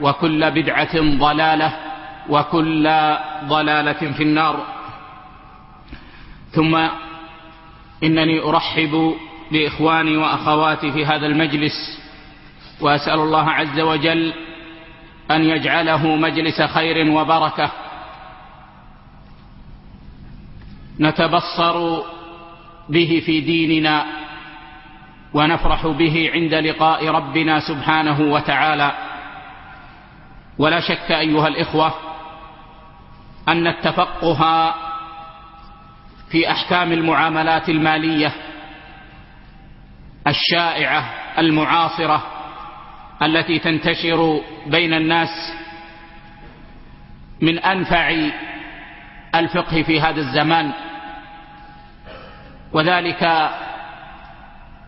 وكل بدعة ضلالة وكل ضلالة في النار. ثم إنني أرحب بإخواني وأخواتي في هذا المجلس وأسأل الله عز وجل أن يجعله مجلس خير وبركة. نتبصر به في ديننا ونفرح به عند لقاء ربنا سبحانه وتعالى. ولا شك أيها الإخوة أن التفقه في أحكام المعاملات المالية الشائعة المعاصرة التي تنتشر بين الناس من أنفع الفقه في هذا الزمان وذلك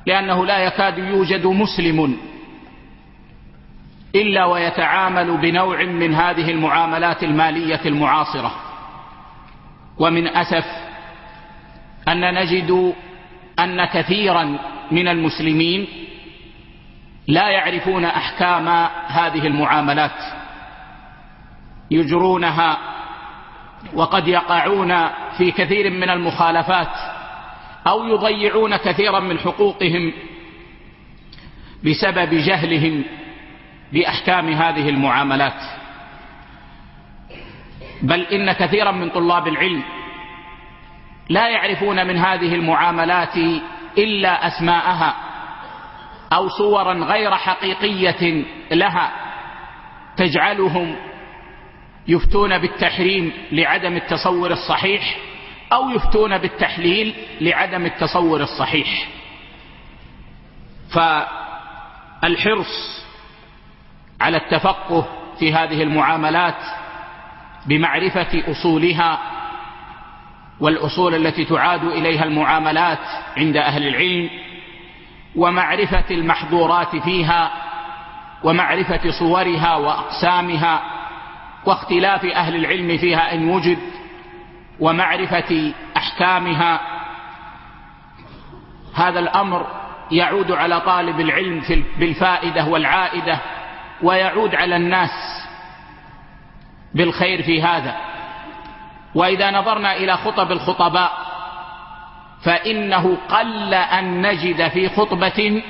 لأنه لا يكاد يوجد مسلم إلا ويتعامل بنوع من هذه المعاملات المالية المعاصرة. ومن أسف أن نجد أن كثيرا من المسلمين لا يعرفون أحكام هذه المعاملات يجرونها وقد يقعون في كثير من المخالفات أو يضيعون كثيرا من حقوقهم بسبب جهلهم بأحكام هذه المعاملات. بل إن كثيرا من طلاب العلم لا يعرفون من هذه المعاملات إلا أسماءها أو صورا غير حقيقية لها تجعلهم يفتون بالتحريم لعدم التصور الصحيح أو يفتون بالتحليل لعدم التصور الصحيح. فالحرص على التفقه في هذه المعاملات بمعرفة أصولها والأصول التي تعاد إليها المعاملات عند أهل العلم ومعرفة المحظورات فيها ومعرفة صورها وأقسامها واختلاف أهل العلم فيها إن وجد ومعرفة أحكامها. هذا الأمر يعود على طالب العلم بالفائدة والعائدة ويعود على الناس بالخير في هذا. وإذا نظرنا إلى خطب الخطباء فإنه قل أن نجد في خطبة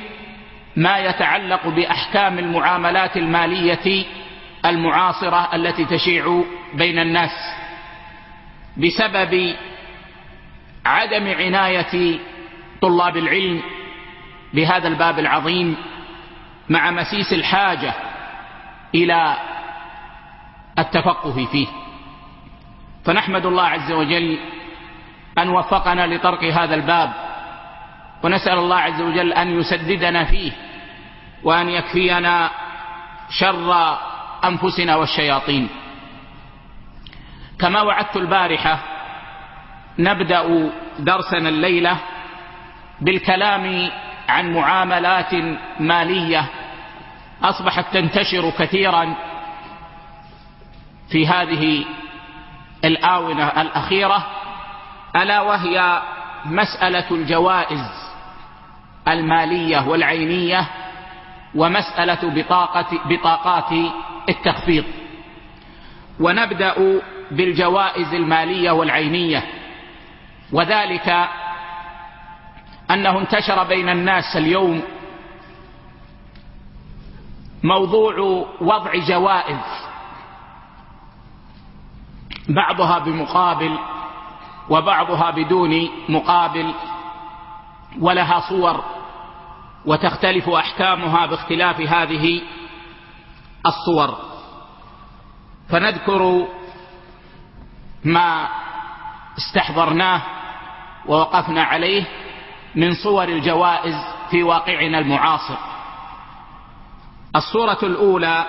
ما يتعلق بأحكام المعاملات المالية المعاصرة التي تشيع بين الناس بسبب عدم عناية طلاب العلم بهذا الباب العظيم مع مسيس الحاجة إلى التفقه فيه. فنحمد الله عز وجل أن وفقنا لطرق هذا الباب ونسأل الله عز وجل أن يسددنا فيه وأن يكفينا شر أنفسنا والشياطين. كما وعدت البارحة نبدأ درسنا الليلة بالكلام عن معاملات مالية أصبحت تنتشر كثيرا في هذه الآونة الأخيرة ألا وهي مسألة الجوائز المالية والعينية ومسألة بطاقة بطاقات التخفيض. ونبدأ بالجوائز المالية والعينية وذلك أنه انتشر بين الناس اليوم موضوع وضع جوائز. بعضها بمقابل وبعضها بدون مقابل ولها صور وتختلف أحكامها باختلاف هذه الصور. فنذكر ما استحضرناه ووقفنا عليه من صور الجوائز في واقعنا المعاصر. الصورة الأولى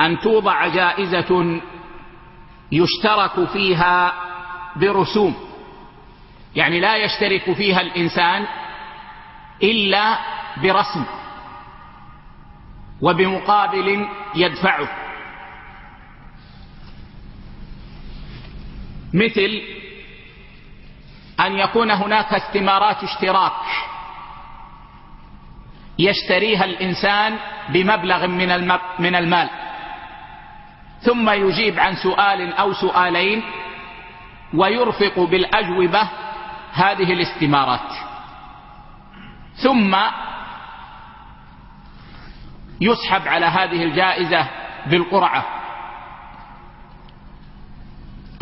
أن توضع جائزة يشترك فيها برسوم يعني لا يشترك فيها الإنسان إلا برسم وبمقابل يدفعه. مثل أن يكون هناك استمارات اشتراك. يشتريها الإنسان بمبلغ من المال. ثم يجيب عن سؤال أو سؤالين ويرفق بالأجوبة هذه الاستمارات. ثم يسحب على هذه الجائزة بالقرعة.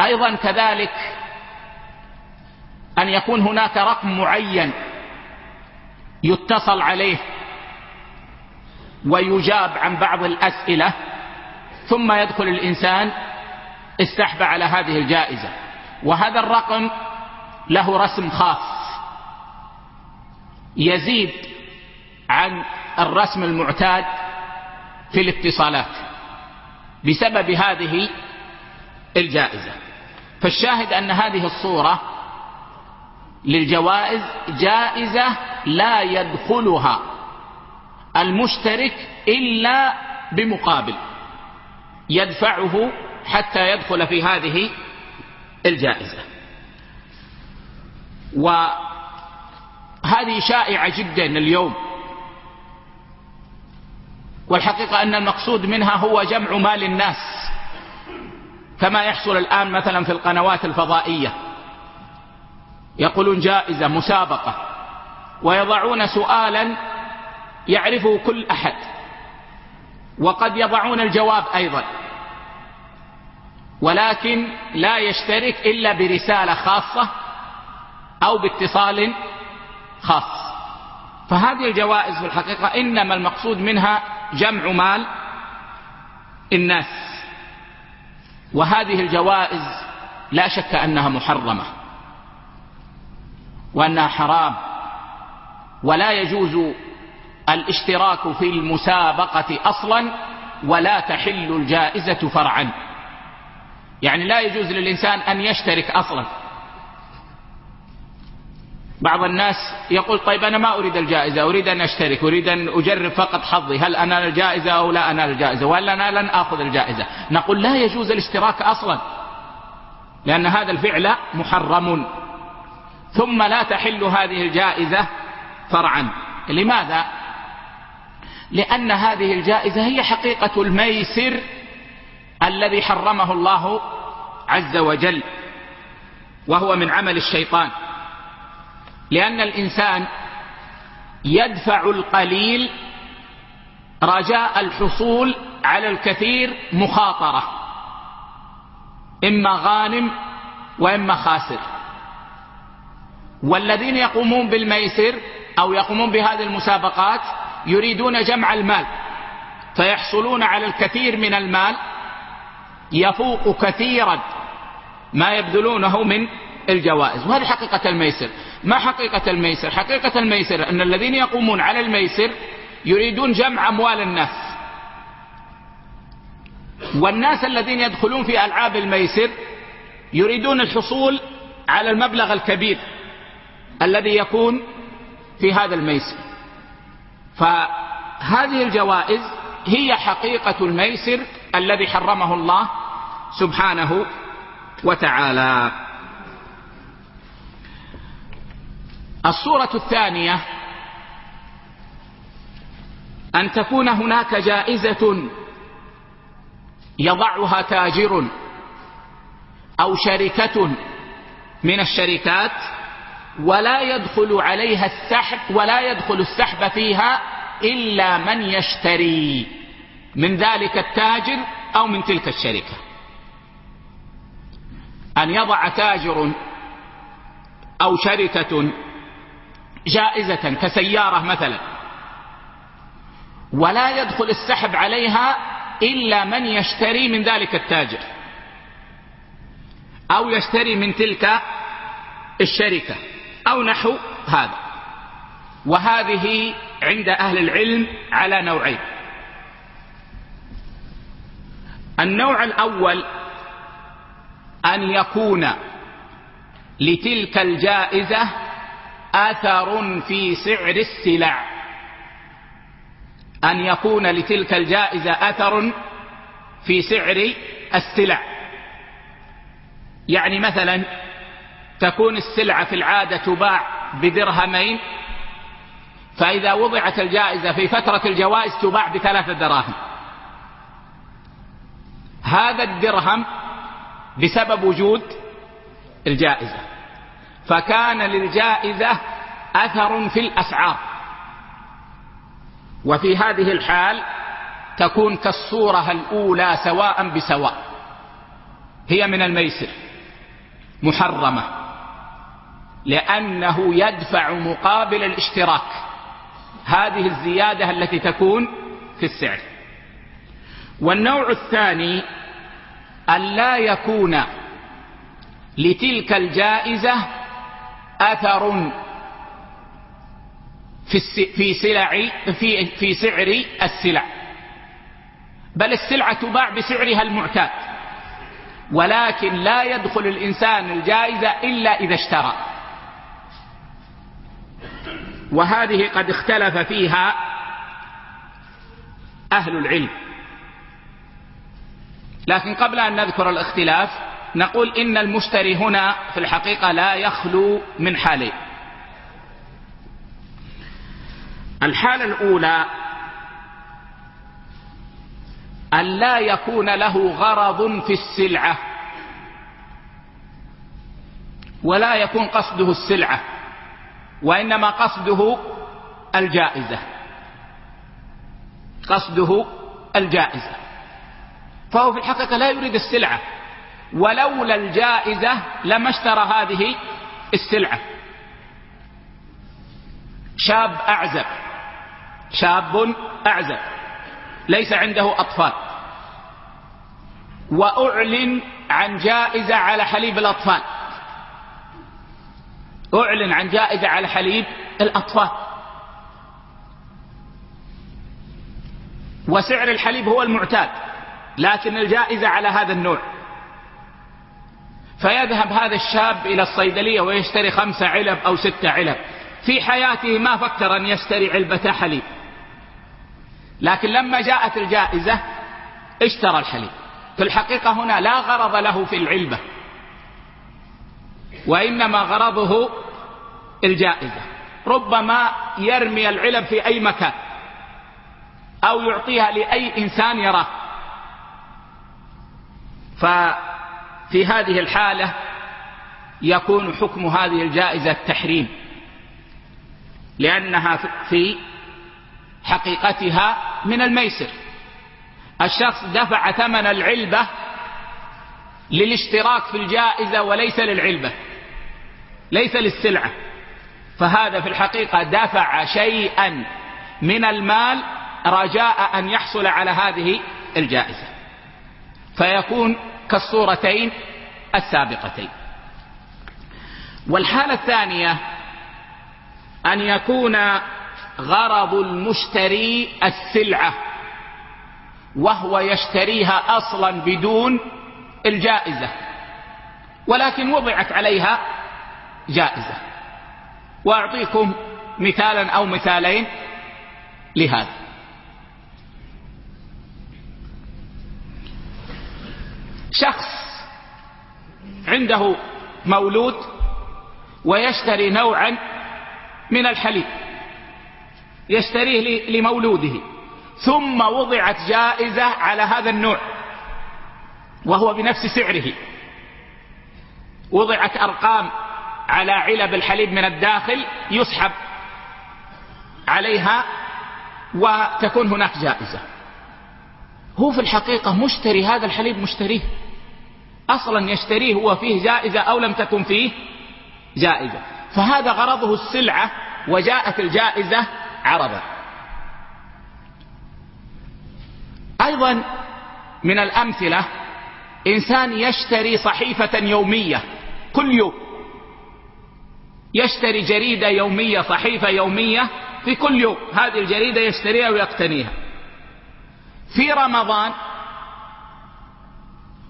أيضا كذلك أن يكون هناك رقم معين يتصل عليه ويجاب عن بعض الأسئلة ثم يدخل الإنسان استحب على هذه الجائزة. وهذا الرقم له رسم خاص. يزيد عن الرسم المعتاد في الاتصالات بسبب هذه الجائزة. فالشاهد أن هذه الصورة للجوائز جائزة لا يدخلها. المشترك إلا بمقابل يدفعه حتى يدخل في هذه الجائزة. وهذه شائعة جدا اليوم. والحقيقة أن المقصود منها هو جمع مال الناس. كما يحصل الآن مثلا في القنوات الفضائية. يقولون جائزة مسابقة. ويضعون سؤالا يعرفه كل أحد. وقد يضعون الجواب أيضا. ولكن لا يشترك إلا برسالة خاصة أو باتصال خاص. فهذه الجوائز في الحقيقة إنما المقصود منها جمع مال الناس. وهذه الجوائز لا شك أنها محرمة وأنها حرام. ولا يجوز الاشتراك في المسابقة أصلا ولا تحل الجائزة فرعا. يعني لا يجوز للإنسان أن يشترك أصلا. بعض الناس يقول طيب أنا ما أريد الجائزة أريد أن أشترك أريد أن أجرب فقط حظي هل أنال الجائزة أو لا أنال الجائزة؟ ولا أنا لن أخذ الجائزة. نقول لا يجوز الاشتراك أصلا لأن هذا الفعل محرم. ثم لا تحل هذه الجائزة فرعا. لماذا؟ لأن هذه الجائزة هي حقيقة الميسر الذي حرمه الله عز وجل وهو من عمل الشيطان. لأن الإنسان يدفع القليل رجاء الحصول على الكثير مخاطرة إما غانم وإما خاسر. والذين يقومون بالميسر أو يقومون بهذه المسابقات يريدون جمع المال فيحصلون على الكثير من المال يفوق كثيرا ما يبذلونه من الجوائز. وهذه حقيقة الميسر. ما حقيقة الميسر؟ حقيقة الميسر أن الذين يقومون على الميسر يريدون جمع أموال الناس. والناس الذين يدخلون في ألعاب الميسر يريدون الحصول على المبلغ الكبير الذي يكون في هذا الميسر. فهذه الجوائز هي حقيقة الميسر الذي حرمه الله سبحانه وتعالى. الصورة الثانية أن تكون هناك جائزة يضعها تاجر أو شركة من الشركات ولا يدخل عليها السحب ولا يدخل السحب فيها إلا من يشتري من ذلك التاجر أو من تلك الشركة. أن يضع تاجر أو شركة جائزة كسيارة مثلا ولا يدخل السحب عليها إلا من يشتري من ذلك التاجر أو يشتري من تلك الشركة. أو نحو هذا. وهذه عند أهل العلم على نوعين. النوع الأول أن يكون لتلك الجائزة أثر في سعر السلع. أن يكون لتلك الجائزة أثر في سعر السلع. يعني مثلا تكون السلعة في العادة تباع بدرهمين فإذا وضعت الجائزة في فترة الجوائز تباع بثلاثة دراهم. هذا الدرهم بسبب وجود الجائزة فكان للجائزة أثر في الأسعار. وفي هذه الحال تكون كالصورة الأولى سواء بسواء هي من الميسر محرمة. لأنه يدفع مقابل الاشتراك. هذه الزيادة التي تكون في السعر. والنوع الثاني أن لا يكون لتلك الجائزة أثر في في سلع في في سعر السلع. بل السلعة تباع بسعرها المعتاد. ولكن لا يدخل الإنسان الجائزة إلا إذا اشترى. وهذه قد اختلف فيها أهل العلم. لكن قبل أن نذكر الاختلاف نقول إن المشتري هنا في الحقيقة لا يخلو من حالين. الحالة الأولى أن لا يكون له غرض في السلعة ولا يكون قصده السلعة. وإنما قصده الجائزة. قصده الجائزة. فهو في الحقيقة لا يريد السلعة. ولولا الجائزة لما اشترى هذه السلعة. شاب أعزب. شاب أعزب. ليس عنده أطفال. وأعلن عن جائزة على حليب الأطفال. أعلن عن جائزة على حليب الأطفال. وسعر الحليب هو المعتاد لكن الجائزة على هذا النوع. فيذهب هذا الشاب إلى الصيدلية ويشتري خمسة علب أو ستة علب. في حياته ما فكر أن يشتري علبة حليب. لكن لما جاءت الجائزة اشترى الحليب. في الحقيقة هنا لا غرض له في العلبة وإنما غرضه الجائزة. ربما يرمي العلب في أي مكان أو يعطيها لأي إنسان يراه. ففي هذه الحالة يكون حكم هذه الجائزة التحريم لأنها في حقيقتها من الميسر. الشخص دفع ثمن العلبة للاشتراك في الجائزة وليس للعلبة ليس للسلعة. فهذا في الحقيقة دفع شيئا من المال رجاء أن يحصل على هذه الجائزة. فيكون كالصورتين السابقتين. والحالة الثانية أن يكون غرض المشتري السلعة وهو يشتريها أصلا بدون الجائزة ولكن وضعت عليها جائزة. وأعطيكم مثالا أو مثالين لهذا. شخص عنده مولود ويشتري نوعا من الحليب يشتريه لمولوده ثم وضعت جائزة على هذا النوع وهو بنفس سعره. وضعت أرقام على علب الحليب من الداخل يسحب عليها وتكون هناك جائزة. هو في الحقيقة مشتري هذا الحليب مشتريه. أصلا يشتريه هو فيه جائزة أو لم تكن فيه جائزة. فهذا غرضه السلعة وجاءت الجائزة عرضا. أيضا من الأمثلة إنسان يشتري صحيفة يومية كل يوم. يشتري جريدة يومية صحيفة يومية في كل يوم. هذه الجريدة يشتريها ويقتنيها. في رمضان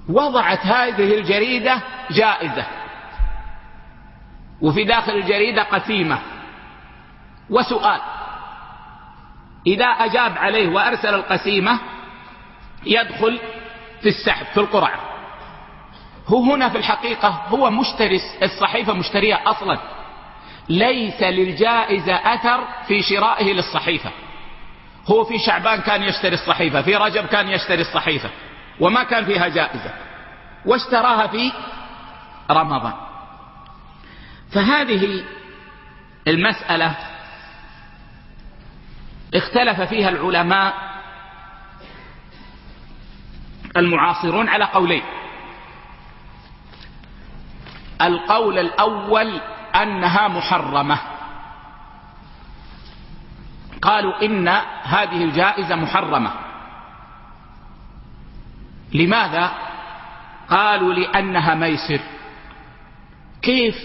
وضعت هذه الجريدة جائزة. وفي داخل الجريدة قسيمة. وسؤال. إذا أجاب عليه وأرسل القسيمة يدخل في السحب في القرعة. هو هنا في الحقيقة هو مشتري الصحيفة مشترية أصلا. ليس للجائزة أثر في شرائه للصحيفة. هو في شعبان كان يشتري الصحيفة في رجب كان يشتري الصحيفة وما كان فيها جائزة واشتراها في رمضان. فهذه المسألة اختلف فيها العلماء المعاصرون على قولين. القول الأول أنها محرمة. قالوا إن هذه الجائزة محرمة. لماذا؟ قالوا لأنها ميسر. كيف؟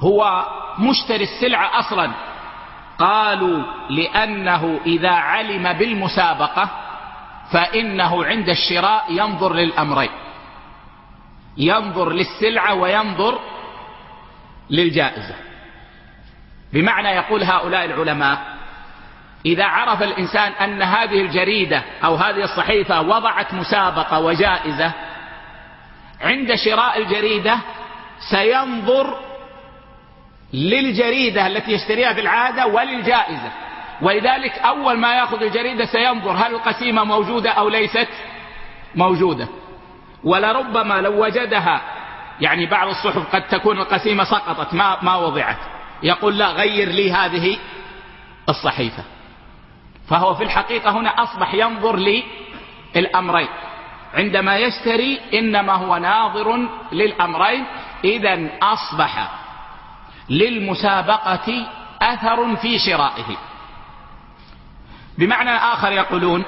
هو مشتري السلعة أصلا. قالوا لأنه إذا علم بالمسابقة فإنه عند الشراء ينظر للأمرين. ينظر للسلعة وينظر للجائزة. بمعنى يقول هؤلاء العلماء إذا عرف الإنسان أن هذه الجريدة أو هذه الصحيفة وضعت مسابقة وجائزة عند شراء الجريدة سينظر للجريدة التي يشتريها بالعادة وللجائزة. ولذلك أول ما يأخذ الجريدة سينظر هل القسيمة موجودة أو ليست موجودة. ولربما لو وجدها يعني بعض الصحف قد تكون القسيمة سقطت ما, ما وضعت. يقول لا غير لي هذه الصحيفة. فهو في الحقيقة هنا أصبح ينظر للأمرين عندما يشتري إنما هو ناظر للأمرين. إذا أصبح للمسابقة أثر في شرائه. بمعنى آخر يقولون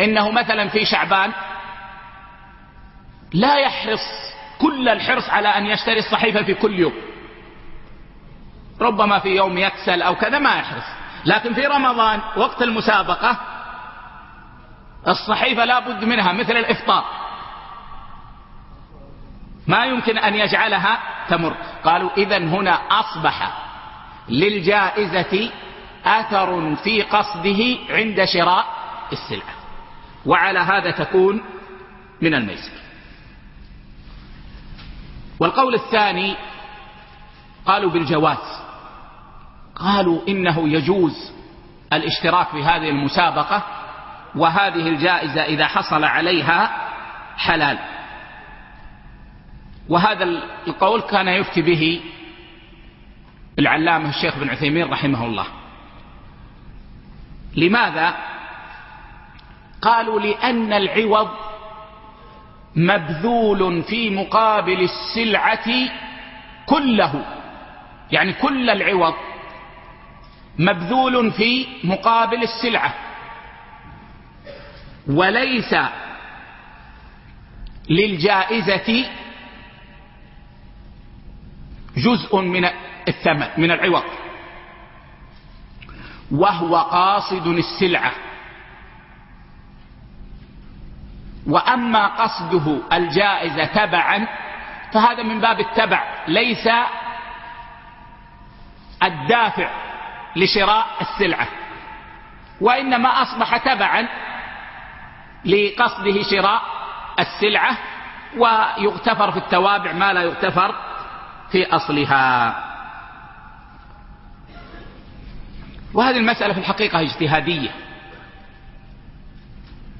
إنه مثلا في شعبان لا يحرص كل الحرص على أن يشتري الصحيفة في كل يوم. ربما في يوم يكسل أو كذا ما يحرص. لكن في رمضان وقت المسابقة الصحيفة لا بد منها مثل الإفطار. ما يمكن أن يجعلها تمر. قالوا إذا هنا أصبح للجائزة أثر في قصده عند شراء السلعة. وعلى هذا تكون من الميسر والقول الثاني قالوا بالجواز. قالوا إنه يجوز الاشتراك في هذه المسابقة وهذه الجائزة إذا حصل عليها حلال. وهذا القول كان يفتي به العلامة الشيخ بن عثيمين رحمه الله. لماذا؟ قالوا لأن العوض مبذول في مقابل السلعة كله يعني كل العوض. مبذول في مقابل السلعة. وليس للجائزة جزء من الثمن من العوض. وهو قاصد السلعة. وأما قصده الجائزة تبعا فهذا من باب التبع ليس الدافع لشراء السلعة وإنما أصبح تبعا لقصده شراء السلعة ويغتفر في التوابع ما لا يغتفر في أصلها. وهذه المسألة في الحقيقة اجتهادية.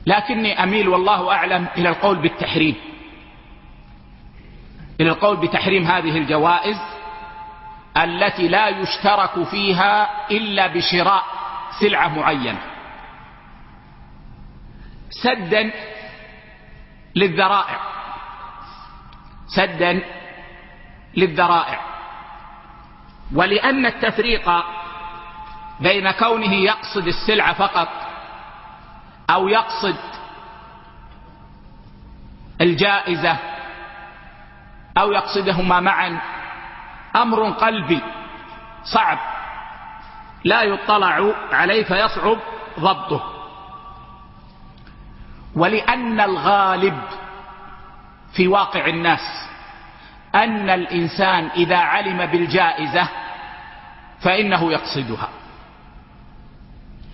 لكني أميل والله أعلم إلى القول بالتحريم. إلى القول بتحريم هذه الجوائز التي لا يشترك فيها إلا بشراء سلعة معينة. سدا للذرائع. سدا للذرائع. ولأن التفريق بين كونه يقصد السلعة فقط أو يقصد الجائزة أو يقصدهما معا. أمر قلبي صعب. لا يطلع عليه فيصعب ضبطه. ولأن الغالب في واقع الناس أن الإنسان إذا علم بالجائزة فإنه يقصدها.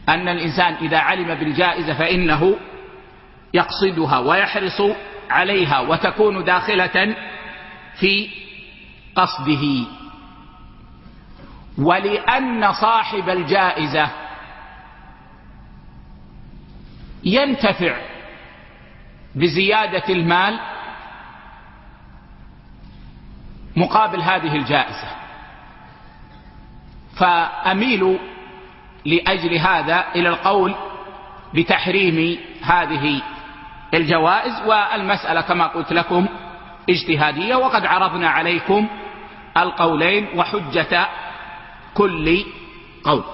أن الإنسان إذا علم بالجائزة فإنه يقصدها ويحرص عليها وتكون داخلة في قصده. ولأن صاحب الجائزة ينتفع بزيادة المال مقابل هذه الجائزة. فأميل لأجل هذا إلى القول بتحريم هذه الجوائز والمسألة كما قلت لكم اجتهادية وقد عرضنا عليكم القولين وحجة كل قول.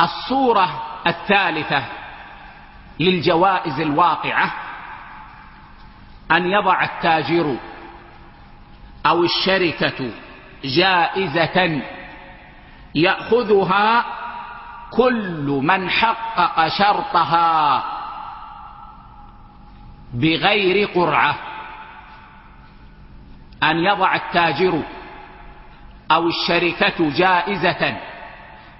الصورة الثالثة للجوائز الواقعة أن يضع التاجر أو الشركة جائزة يأخذها كل من حقق شرطها بغير قرعة. أن يضع التاجر أو الشركة جائزة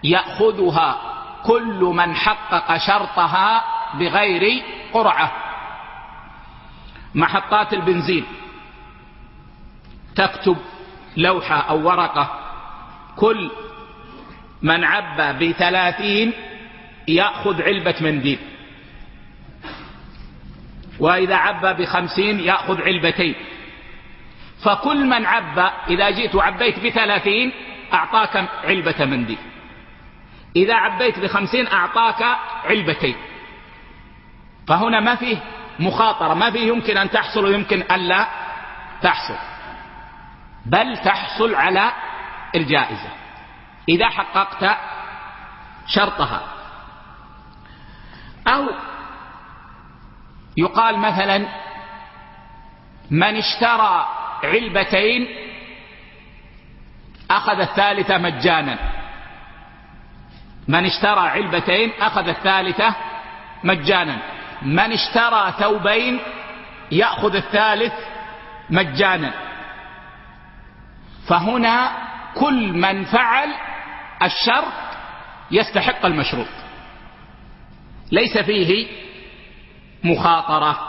يأخذها كل من حقق شرطها بغير قرعة. محطات البنزين تكتب لوحة أو ورقة. كل من عبى بثلاثين يأخذ علبة منديل. وإذا عبى بخمسين يأخذ علبتين. فكل من عبى إذا جئت وعبيت بثلاثين أعطاك علبة منديل. إذا عبيت بخمسين أعطاك علبتين. فهنا ما فيه مخاطرة ما فيه يمكن أن تحصل ويمكن ألا تحصل. بل تحصل على الجائزة. إذا حققت شرطها. أو يقال مثلا من اشترى علبتين أخذ الثالثة مجانا. من اشترى علبتين أخذ الثالثة مجانا. من اشترى ثوبين يأخذ الثالث مجانا. فهنا كل من فعل الشرط يستحق المشروط ليس فيه مخاطرة.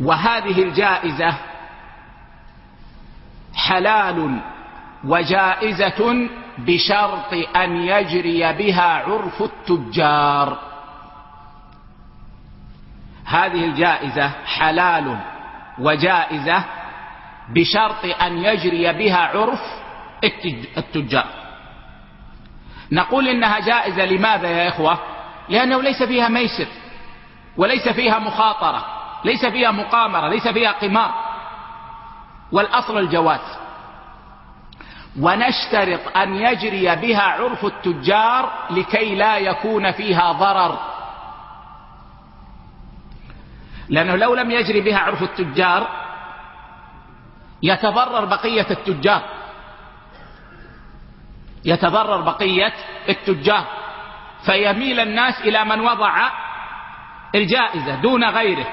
وهذه الجائزة حلال وجائزة بشرط أن يجري بها عرف التجار. هذه الجائزة حلال وجائزة بشرط أن يجري بها عرف التجار. نقول إنها جائزة لماذا يا إخوة؟ لأنه ليس فيها ميسر وليس فيها مخاطرة ليس فيها مقامرة ليس فيها قمار. والأصل الجواز. ونشترط أن يجري بها عرف التجار لكي لا يكون فيها ضرر. لأنه لو لم يجري بها عرف التجار يتضرر بقية التجار. يتضرر بقية التجار. فيميل الناس إلى من وضع الجائزة دون غيره.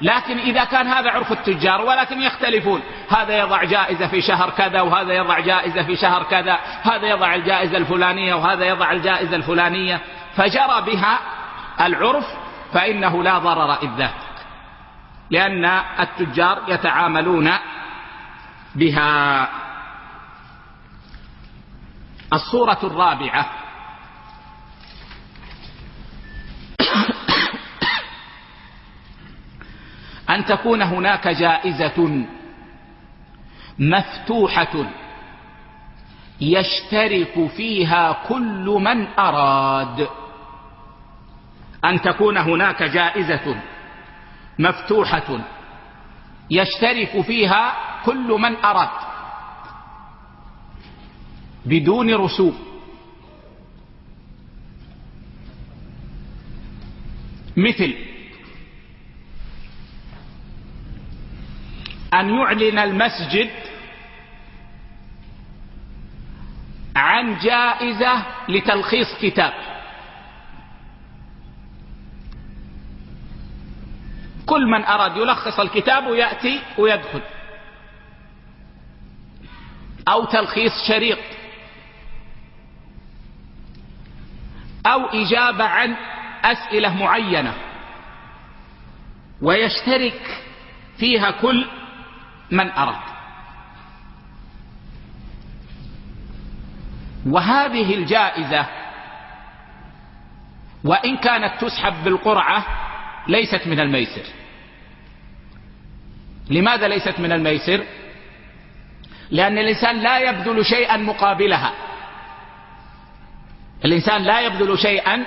لكن إذا كان هذا عرف التجار ولكن يختلفون. هذا يضع جائزة في شهر كذا وهذا يضع جائزة في شهر كذا. هذا يضع الجائزة الفلانية وهذا يضع الجائزة الفلانية. فجرى بها العرف فإنه لا ضرر إذ ذاك. لأن التجار يتعاملون بها الصورة الرابعة. أن تكون هناك جائزة مفتوحة يشترك فيها كل من أراد. أن تكون هناك جائزة مفتوحة يشترك فيها كل من أراد. بدون رسوم. مثل. أن يعلن المسجد عن جائزة لتلخيص كتاب. كل من أراد يلخص الكتاب يأتي ويدخل. أو تلخيص شريط. أو إجابة عن أسئلة معينة. ويشترك فيها كل من أراد. وهذه الجائزة وإن كانت تسحب بالقرعة ليست من الميسر. لماذا ليست من الميسر؟ لأن الإنسان لا يبذل شيئا مقابلها. الإنسان لا يبذل شيئا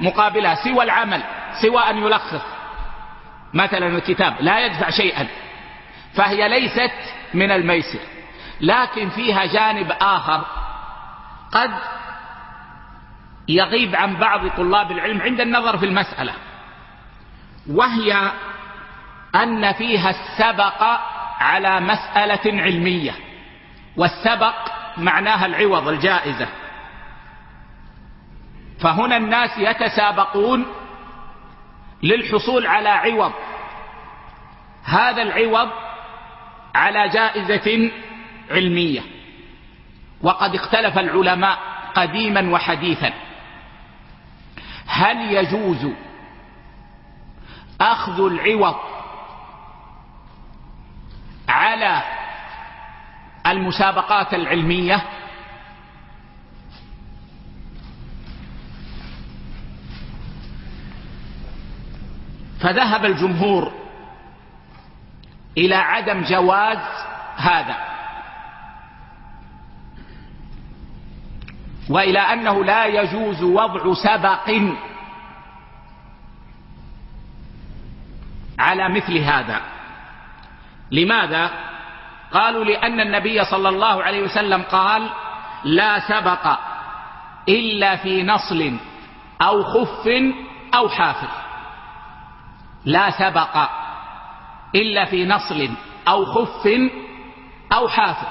مقابلها سوى العمل سوى أن يلخص. مثلا الكتاب لا يدفع شيئا. فهي ليست من الميسر. لكن فيها جانب آخر. قد يغيب عن بعض طلاب العلم عند النظر في المسألة. وهي أن فيها السبق على مسألة علمية والسبق معناها العوض الجائزة. فهنا الناس يتسابقون للحصول على عوض. هذا العوض على جائزة علمية. وقد اختلف العلماء قديما وحديثا. هل يجوز أخذ العوض على المسابقات العلمية فذهب الجمهور إلى عدم جواز هذا وإلى أنه لا يجوز وضع سبق على مثل هذا. لماذا؟ قالوا لأن النبي صلى الله عليه وسلم قال لا سبق إلا في نصل أو خف أو حافر. لا سبق إلا في نصل أو خف أو حافر.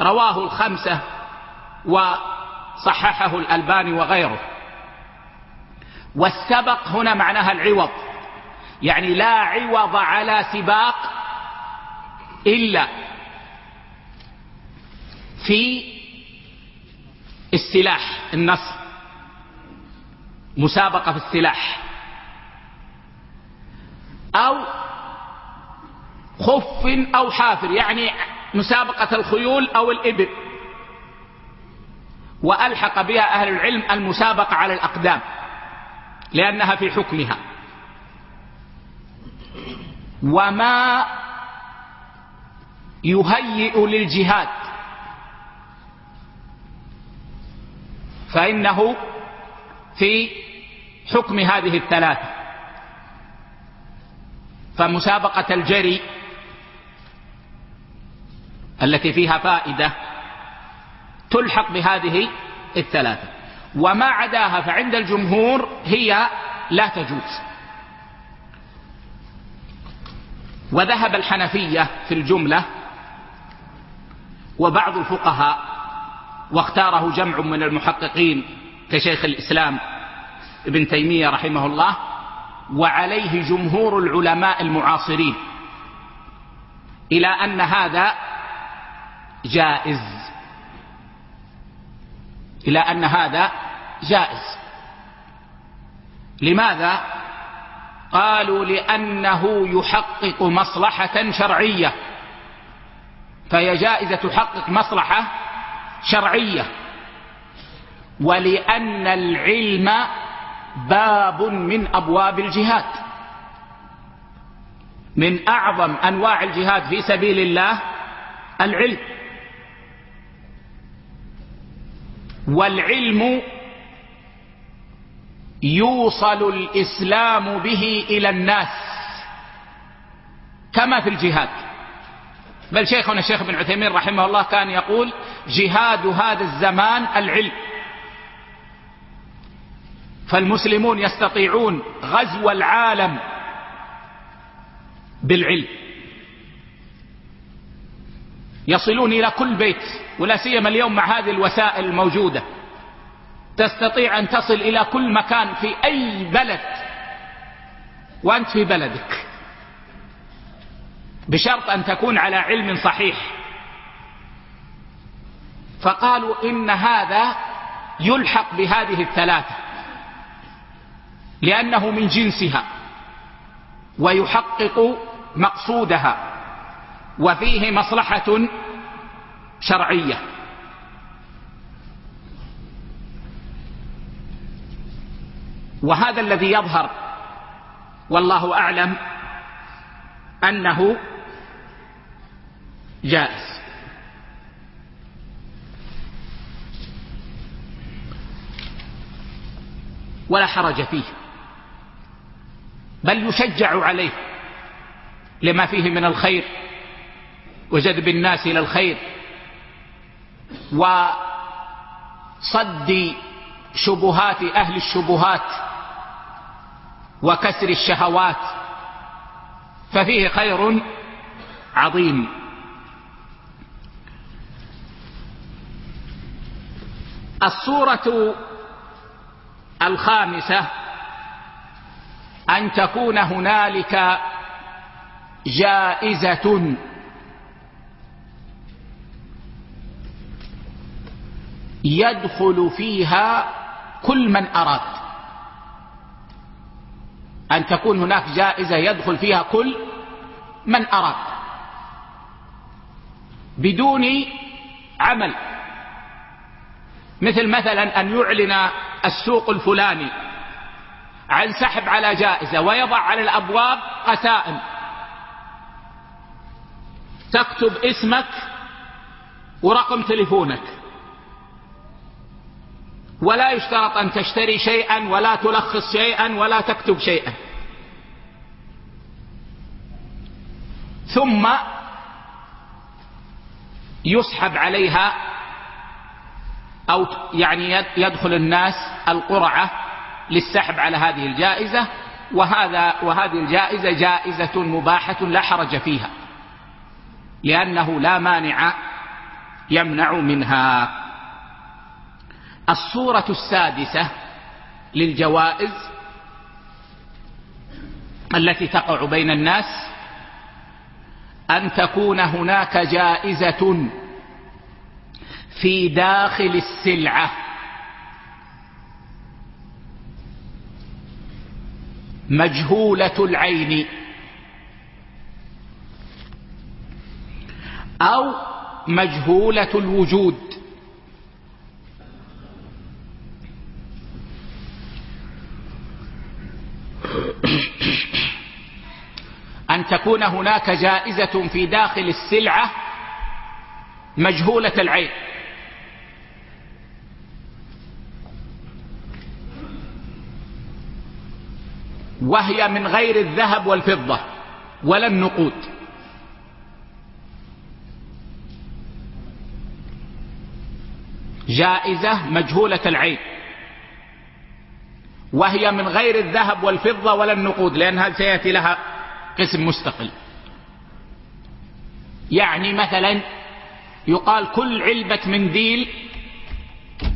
رواه الخمسة وصححه الألباني وغيره. والسبق هنا معناها العوض يعني لا عوض على سباق إلا في السلاح النصر مسابقة في السلاح أو خف أو حافر يعني مسابقة الخيول أو الإبل وألحق بها أهل العلم المسابقة على الأقدام لأنها في حكمها. وما يهيئ للجهاد. فإنه في حكم هذه الثلاثة. فمسابقة الجري التي فيها فائدة تلحق بهذه الثلاثة. وما عداها فعند الجمهور هي لا تجوز. وذهب الحنفية في الجملة وبعض الفقهاء واختاره جمع من المحققين كشيخ الإسلام ابن تيمية رحمه الله وعليه جمهور العلماء المعاصرين. إلى أن هذا جائز. إلى أن هذا جائز. لماذا؟ قالوا لأنه يحقق مصلحة شرعية. فهي جائزة تحقق مصلحة شرعية. ولأن العلم باب من أبواب الجهاد. من أعظم أنواع الجهاد في سبيل الله العلم. والعلم يوصل الإسلام به إلى الناس كما في الجهاد. بل شيخنا الشيخ بن عثيمين رحمه الله كان يقول جهاد هذا الزمان العلم. فالمسلمون يستطيعون غزو العالم بالعلم. يصلون إلى كل بيت ولا سيما اليوم مع هذه الوسائل الموجودة. تستطيع أن تصل إلى كل مكان في أي بلد وأنت في بلدك. بشرط أن تكون على علم صحيح. فقالوا إن هذا يلحق بهذه الثلاثة لأنه من جنسها ويحقق مقصودها وفيه مصلحة شرعية. وهذا الذي يظهر والله أعلم أنه جائز. ولا حرج فيه. بل يشجع عليه لما فيه من الخير وجذب الناس إلى الخير وصد شبهات أهل الشبهات وكسر الشهوات ففيه خير عظيم. الصورة الخامسة أن تكون هنالك جائزة. يدخل فيها كل من أراد. أن تكون هناك جائزة يدخل فيها كل من أراد. بدون عمل. مثل مثلا أن يعلن السوق الفلاني عن سحب على جائزة ويضع على الأبواب قسائم تكتب اسمك ورقم تليفونك. ولا يشترط أن تشتري شيئا ولا تلخص شيئا ولا تكتب شيئا. ثم يسحب عليها أو يعني يدخل الناس القرعة للسحب على هذه الجائزة وهذا وهذه الجائزة جائزة مباحة لا حرج فيها لأنه لا مانع يمنع منها. الصورة السادسة للجوائز التي تقع بين الناس أن تكون هناك جائزة في داخل السلعة. مجهولة العين. أو مجهولة الوجود. أن تكون هناك جائزة في داخل السلعة مجهولة العين. وهي من غير الذهب والفضة ولا النقود. جائزة مجهولة العين. وهي من غير الذهب والفضة ولا النقود لأنها سيأتي لها قسم مستقل. يعني مثلا يقال كل علبة منديل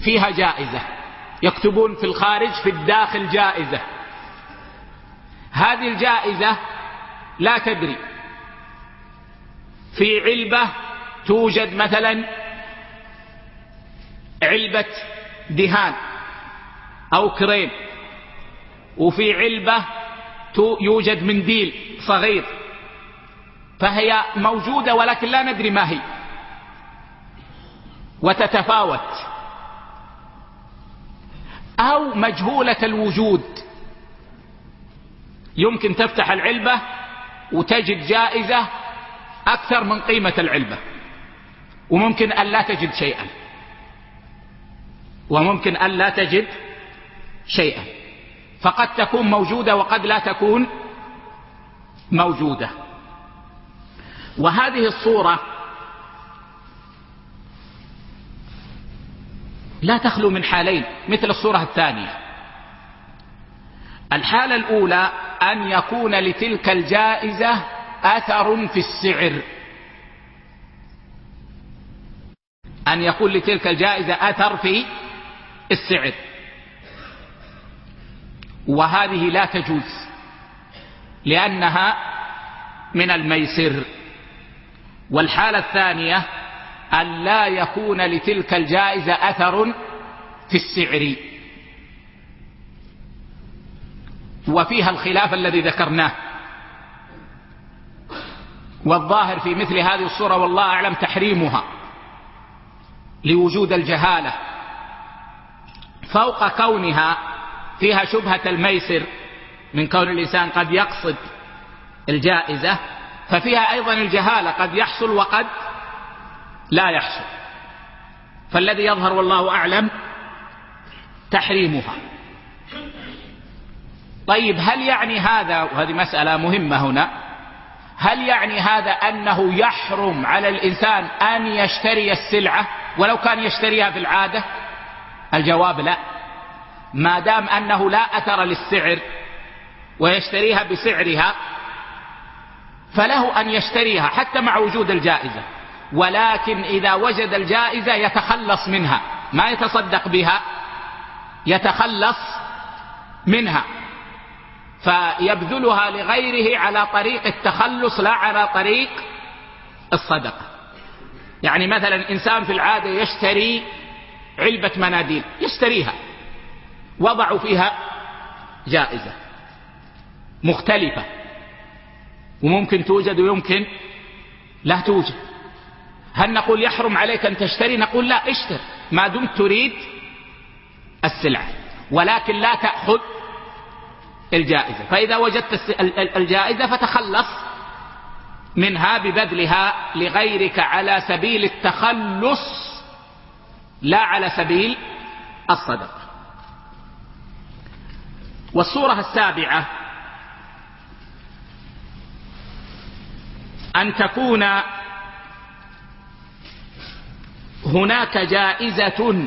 فيها جائزة يكتبون في الخارج في الداخل جائزة. هذه الجائزة لا تدري. في علبة توجد مثلا علبة دهان أو كريم وفي علبة يوجد منديل صغير فهي موجودة ولكن لا ندري ما هي. وتتفاوت. أو مجهولة الوجود. يمكن تفتح العلبة وتجد جائزة أكثر من قيمة العلبة. وممكن أن لا تجد شيئا. وممكن أن لا تجد شيئا. فقد تكون موجودة وقد لا تكون موجودة. وهذه الصورة لا تخلو من حالين مثل الصورة الثانية. الحالة الأولى أن يكون لتلك الجائزة أثر في السعر. أن يكون لتلك الجائزة أثر في السعر. وهذه لا تجوز لأنها من الميسر. والحالة الثانية أن لا يكون لتلك الجائزة أثر في السعر. وفيها الخلاف الذي ذكرناه. والظاهر في مثل هذه الصورة والله أعلم تحريمها لوجود الجهالة. فوق كونها فيها شبهة الميسر من كون الإنسان قد يقصد الجائزة ففيها أيضا الجهالة قد يحصل وقد لا يحصل. فالذي يظهر والله أعلم تحريمها. طيب هل يعني هذا؟ وهذه مسألة مهمة هنا. هل يعني هذا أنه يحرم على الإنسان أن يشتري السلعة ولو كان يشتريها في العادة الجواب لا. ما دام أنه لا أثر للسعر ويشتريها بسعرها فله أن يشتريها حتى مع وجود الجائزة. ولكن إذا وجد الجائزة يتخلص منها ما يتصدق بها يتخلص منها. فيبذلها لغيره على طريق التخلص لا على طريق الصدقة. يعني مثلا إنسان في العادة يشتري علبة مناديل يشتريها. وضعوا فيها جائزة مختلفة. وممكن توجد ويمكن لا توجد. هل نقول يحرم عليك أن تشتري؟ نقول لا اشتر. ما دمت تريد السلعة ولكن لا تأخذ الجائزة. فإذا وجدت الجائزة فتخلص منها ببذلها لغيرك على سبيل التخلص لا على سبيل الصدقة والصورة السابعة أن تكون هناك جائزة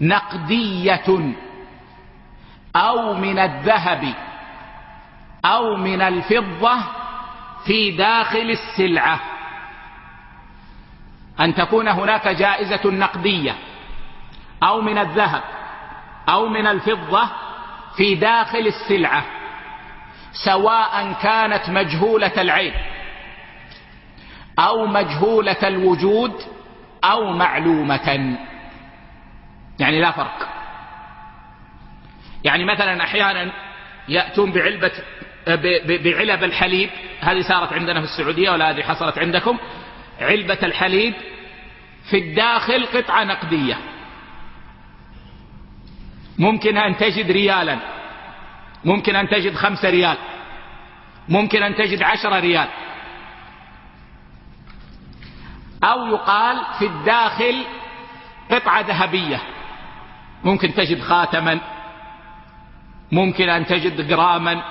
نقدية. أو من الذهب أو من الفضة في داخل السلعة. أن تكون هناك جائزة نقدية. أو من الذهب أو من الفضة في داخل السلعة. سواء كانت مجهولة العين أو مجهولة الوجود أو معلومة. يعني لا فرق. يعني مثلا أحيانا يأتون بعلبة بعلب الحليب هذه صارت عندنا في السعودية ولا هذه حصلت عندكم. علبة الحليب في الداخل قطعة نقدية. ممكن أن تجد ريالا. ممكن أن تجد خمسة ريال. ممكن أن تجد عشرة ريال. أو يقال في الداخل قطعة ذهبية. ممكن تجد خاتما. ممكن أن تجد جراما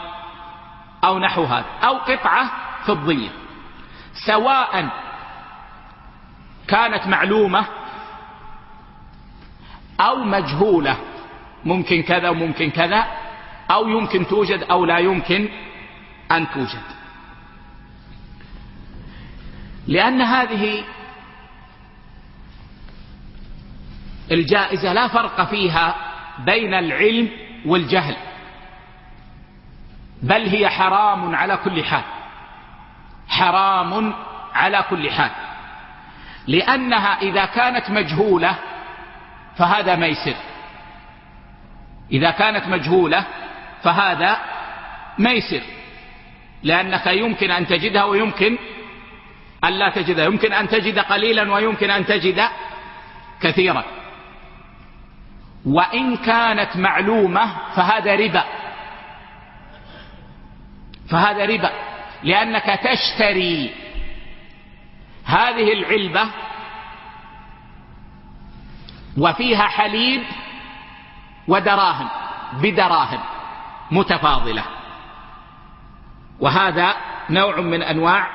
أو نحو هذا أو قطعة فضية سواء كانت معلومة أو مجهولة ممكن كذا وممكن كذا أو يمكن توجد أو لا يمكن أن توجد. لأن هذه الجائزة لا فرق فيها بين العلم والجهل. بل هي حرام على كل حال. حرام على كل حال. لأنها إذا كانت مجهولة فهذا ميسر إذا كانت مجهولة فهذا ميسر لأنك يمكن أن تجدها ويمكن أن لا تجدها. يمكن أن تجد قليلا ويمكن أن تجد كثيرا. وإن كانت معلومة فهذا ربا. فهذا ربا. لأنك تشتري هذه العلبة وفيها حليب ودراهم بدراهم متفاضلة. وهذا نوع من أنواع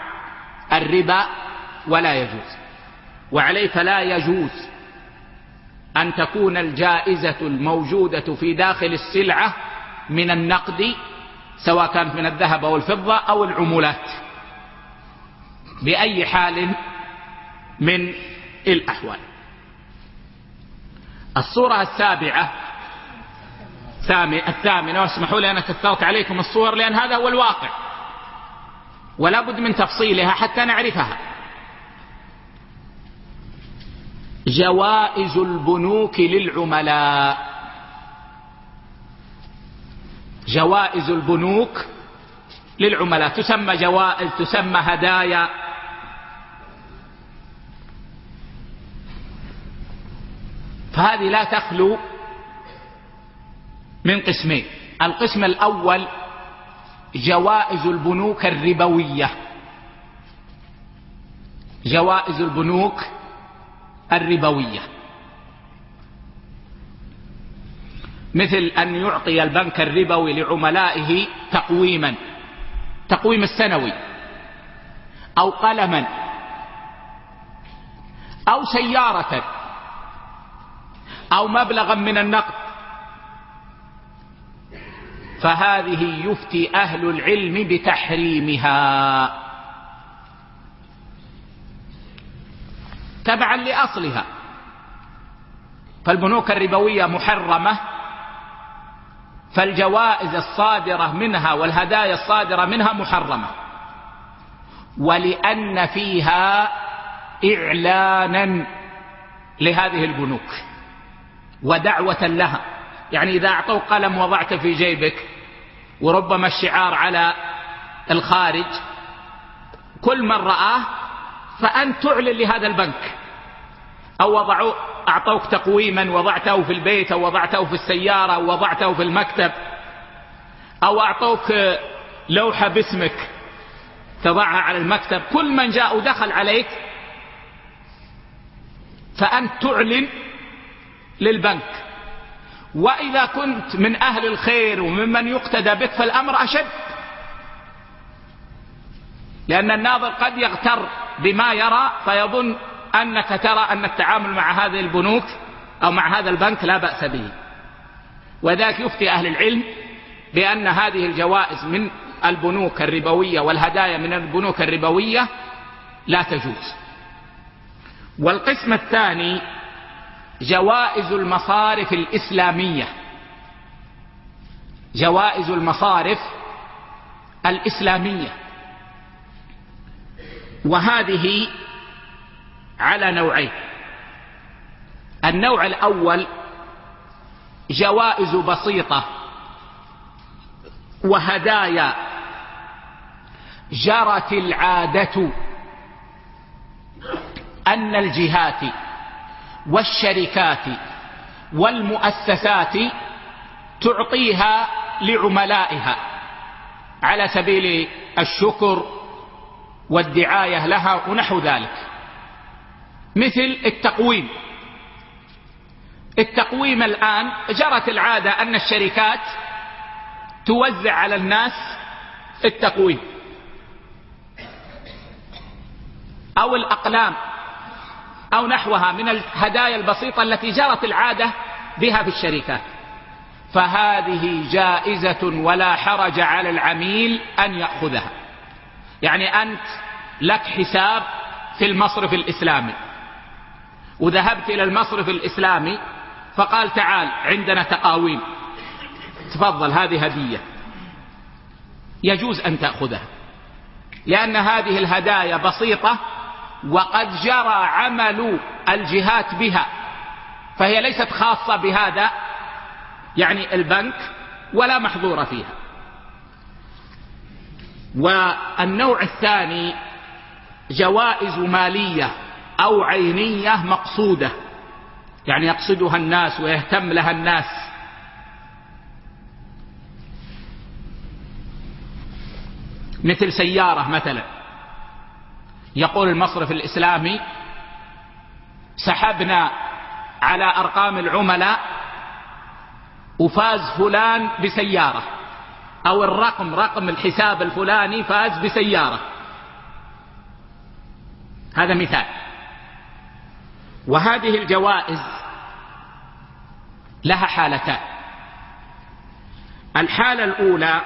الربا ولا يجوز. وعليه فلا يجوز أن تكون الجائزة الموجودة في داخل السلعة من النقد سواء كانت من الذهب أو الفضة أو العمولات بأي حال من الأحوال. الصورة السابعة الثامنة واسمحوا لي أنا كثرت عليكم الصور لأن هذا هو الواقع. ولا بد من تفصيلها حتى نعرفها. جوائز البنوك للعملاء. جوائز البنوك للعملاء. تسمى جوائز تسمى هدايا. فهذه لا تخلو من قسمين. القسم الأول جوائز البنوك الربوية. جوائز البنوك الربوية. مثل أن يعطي البنك الربوي لعملائه تقويما تقويم السنوي أو قلما أو سيارة أو مبلغا من النقد. فهذه يفتي أهل العلم بتحريمها. تبعا لأصلها. فالبنوك الربوية محرمة فالجوائز الصادرة منها والهدايا الصادرة منها محرمة. ولأن فيها إعلانا لهذه البنوك ودعوة لها. يعني إذا أعطوك قلم وضعته في جيبك وربما الشعار على الخارج كل من رآه فأنت تعلن لهذا البنك. أو وضعوا أعطوك تقويما وضعته في البيت أو وضعته في السيارة أو وضعته في المكتب. أو أعطوك لوحة باسمك. تضعها على المكتب. كل من جاء ودخل عليك. فأنت تعلن للبنك. وإذا كنت من أهل الخير وممن يقتدى بك فالأمر أشد. لأن الناظر قد يغتر بما يرى فيظن أنك ترى أن التعامل مع هذه البنوك أو مع هذا البنك لا بأس به. وذلك يفتي أهل العلم بأن هذه الجوائز من البنوك الربوية والهدايا من البنوك الربوية لا تجوز. والقسم الثاني جوائز المصارف الإسلامية. جوائز المصارف الإسلامية. وهذه على نوعين. النوع الأول جوائز بسيطة وهدايا جرت العادة أن الجهات والشركات والمؤسسات تعطيها لعملائها. على سبيل الشكر والدعاية لها ونحو ذلك. مثل التقويم. التقويم الآن جرت العادة أن الشركات توزع على الناس التقويم. أو الأقلام أو نحوها من الهدايا البسيطة التي جرت العادة بها في الشركات. فهذه جائزة ولا حرج على العميل أن يأخذها. يعني أنت لك حساب في المصرف الإسلامي. وذهبت إلى المصرف الإسلامي فقال تعال عندنا تقاويم تفضل هذه هدية. يجوز أن تأخذها. لأن هذه الهدايا بسيطة وقد جرى عمل الجهات بها. فهي ليست خاصة بهذا يعني البنك ولا محظور فيها. والنوع يعني يقصدها الناس ويهتم لها الناس. مثل سيارة مثلا. يقول المصرف الإسلامي سحبنا على أرقام العملاء وفاز فلان بسيارة. أو الرقم رقم الحساب الفلاني فاز بسيارة. هذا مثال. وهذه الجوائز لها حالتان. الحالة الأولى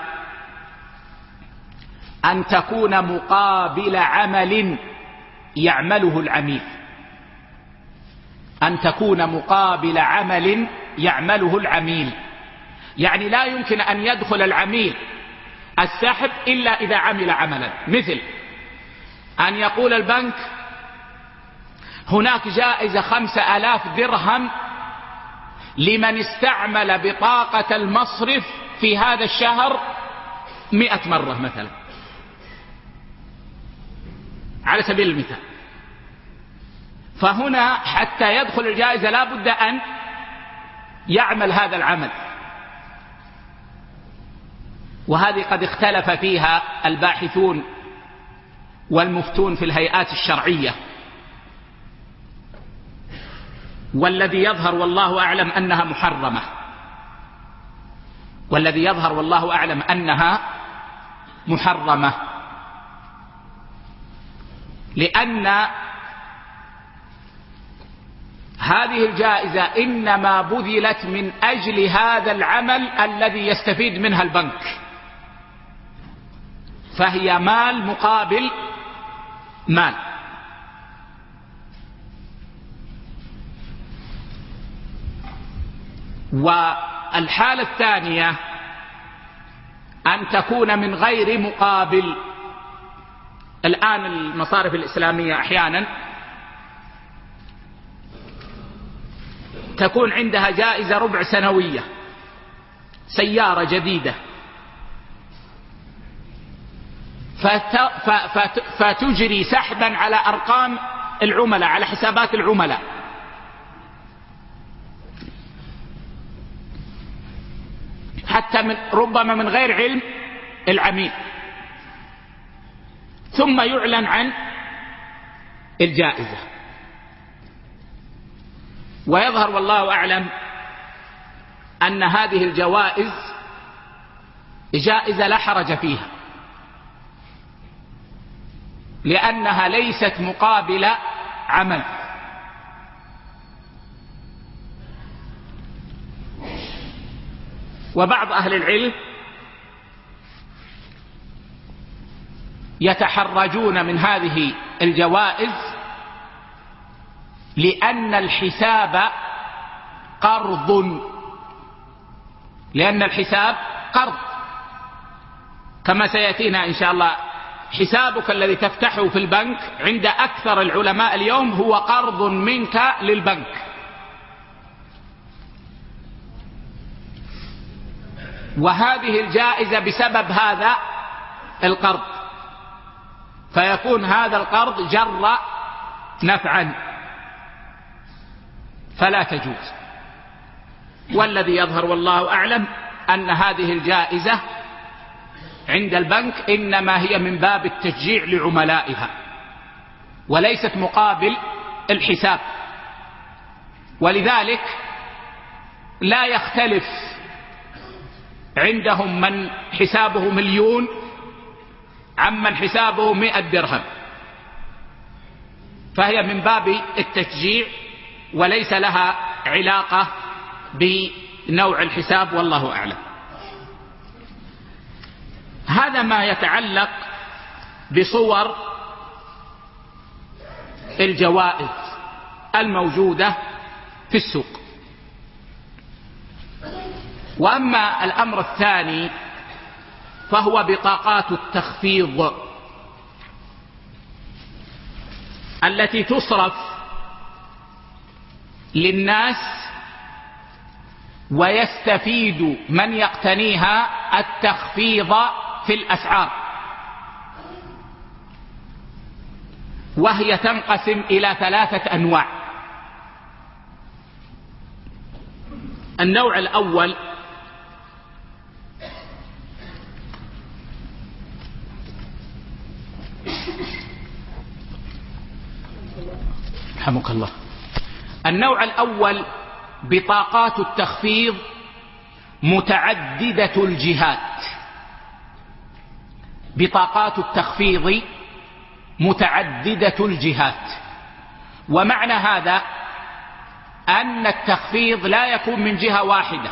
أن تكون مقابل عمل يعمله العميل. أن تكون مقابل عمل يعمله العميل. يعني لا يمكن أن يدخل العميل السحب إلا إذا عمل عملا. مثل أن يقول البنك هناك جائزة خمسة آلاف درهم لمن استعمل بطاقة المصرف في هذا الشهر مئة مرة مثلا. على سبيل المثال. فهنا حتى يدخل الجائزة لا بد أن يعمل هذا العمل. وهذه قد اختلف فيها الباحثون والمفتون في الهيئات الشرعية. والذي يظهر والله أعلم أنها محرمة. والذي يظهر والله أعلم أنها محرمة. لأن هذه الجائزة إنما بذلت من أجل هذا العمل الذي يستفيد منها البنك. فهي مال مقابل مال. والحالة الثانية أن تكون من غير مقابل. الآن المصارف الإسلامية أحيانا تكون عندها جائزة ربع سنوية سيارة جديدة. فتجري سحبا على أرقام العملاء على حسابات العملاء. حتى من ربما من غير علم العميل. ثم يعلن عن الجائزة. ويظهر والله أعلم أن هذه الجوائز جائزة لا حرج فيها. لأنها ليست مقابل عمل. وبعض أهل العلم يتحرجون من هذه الجوائز لأن الحساب قرض. لأن الحساب قرض. كما سيأتينا إن شاء الله حسابك الذي تفتحه في البنك عند أكثر العلماء اليوم هو قرض منك للبنك. وهذه الجائزة بسبب هذا القرض. فيكون هذا القرض جر نفعا. فلا تجوز. والذي يظهر والله أعلم أن هذه الجائزة عند البنك إنما هي من باب التشجيع لعملائها وليست مقابل الحساب. ولذلك لا يختلف عندهم من حسابه مليون عمن حسابه مئة درهم. فهي من باب التشجيع وليس لها علاقة بنوع الحساب والله أعلم. هذا ما يتعلق بصور الجوائز الموجودة في السوق. وأما الأمر الثاني فهو بطاقات التخفيض التي تصرف للناس ويستفيد من يقتنيها التخفيض في الأسعار. وهي تنقسم إلى ثلاثة أنواع. النوع الأول رحمك الله. النوع الأول بطاقات التخفيض متعددة الجهات. بطاقات التخفيض متعددة الجهات. ومعنى هذا أن التخفيض لا يكون من جهة واحدة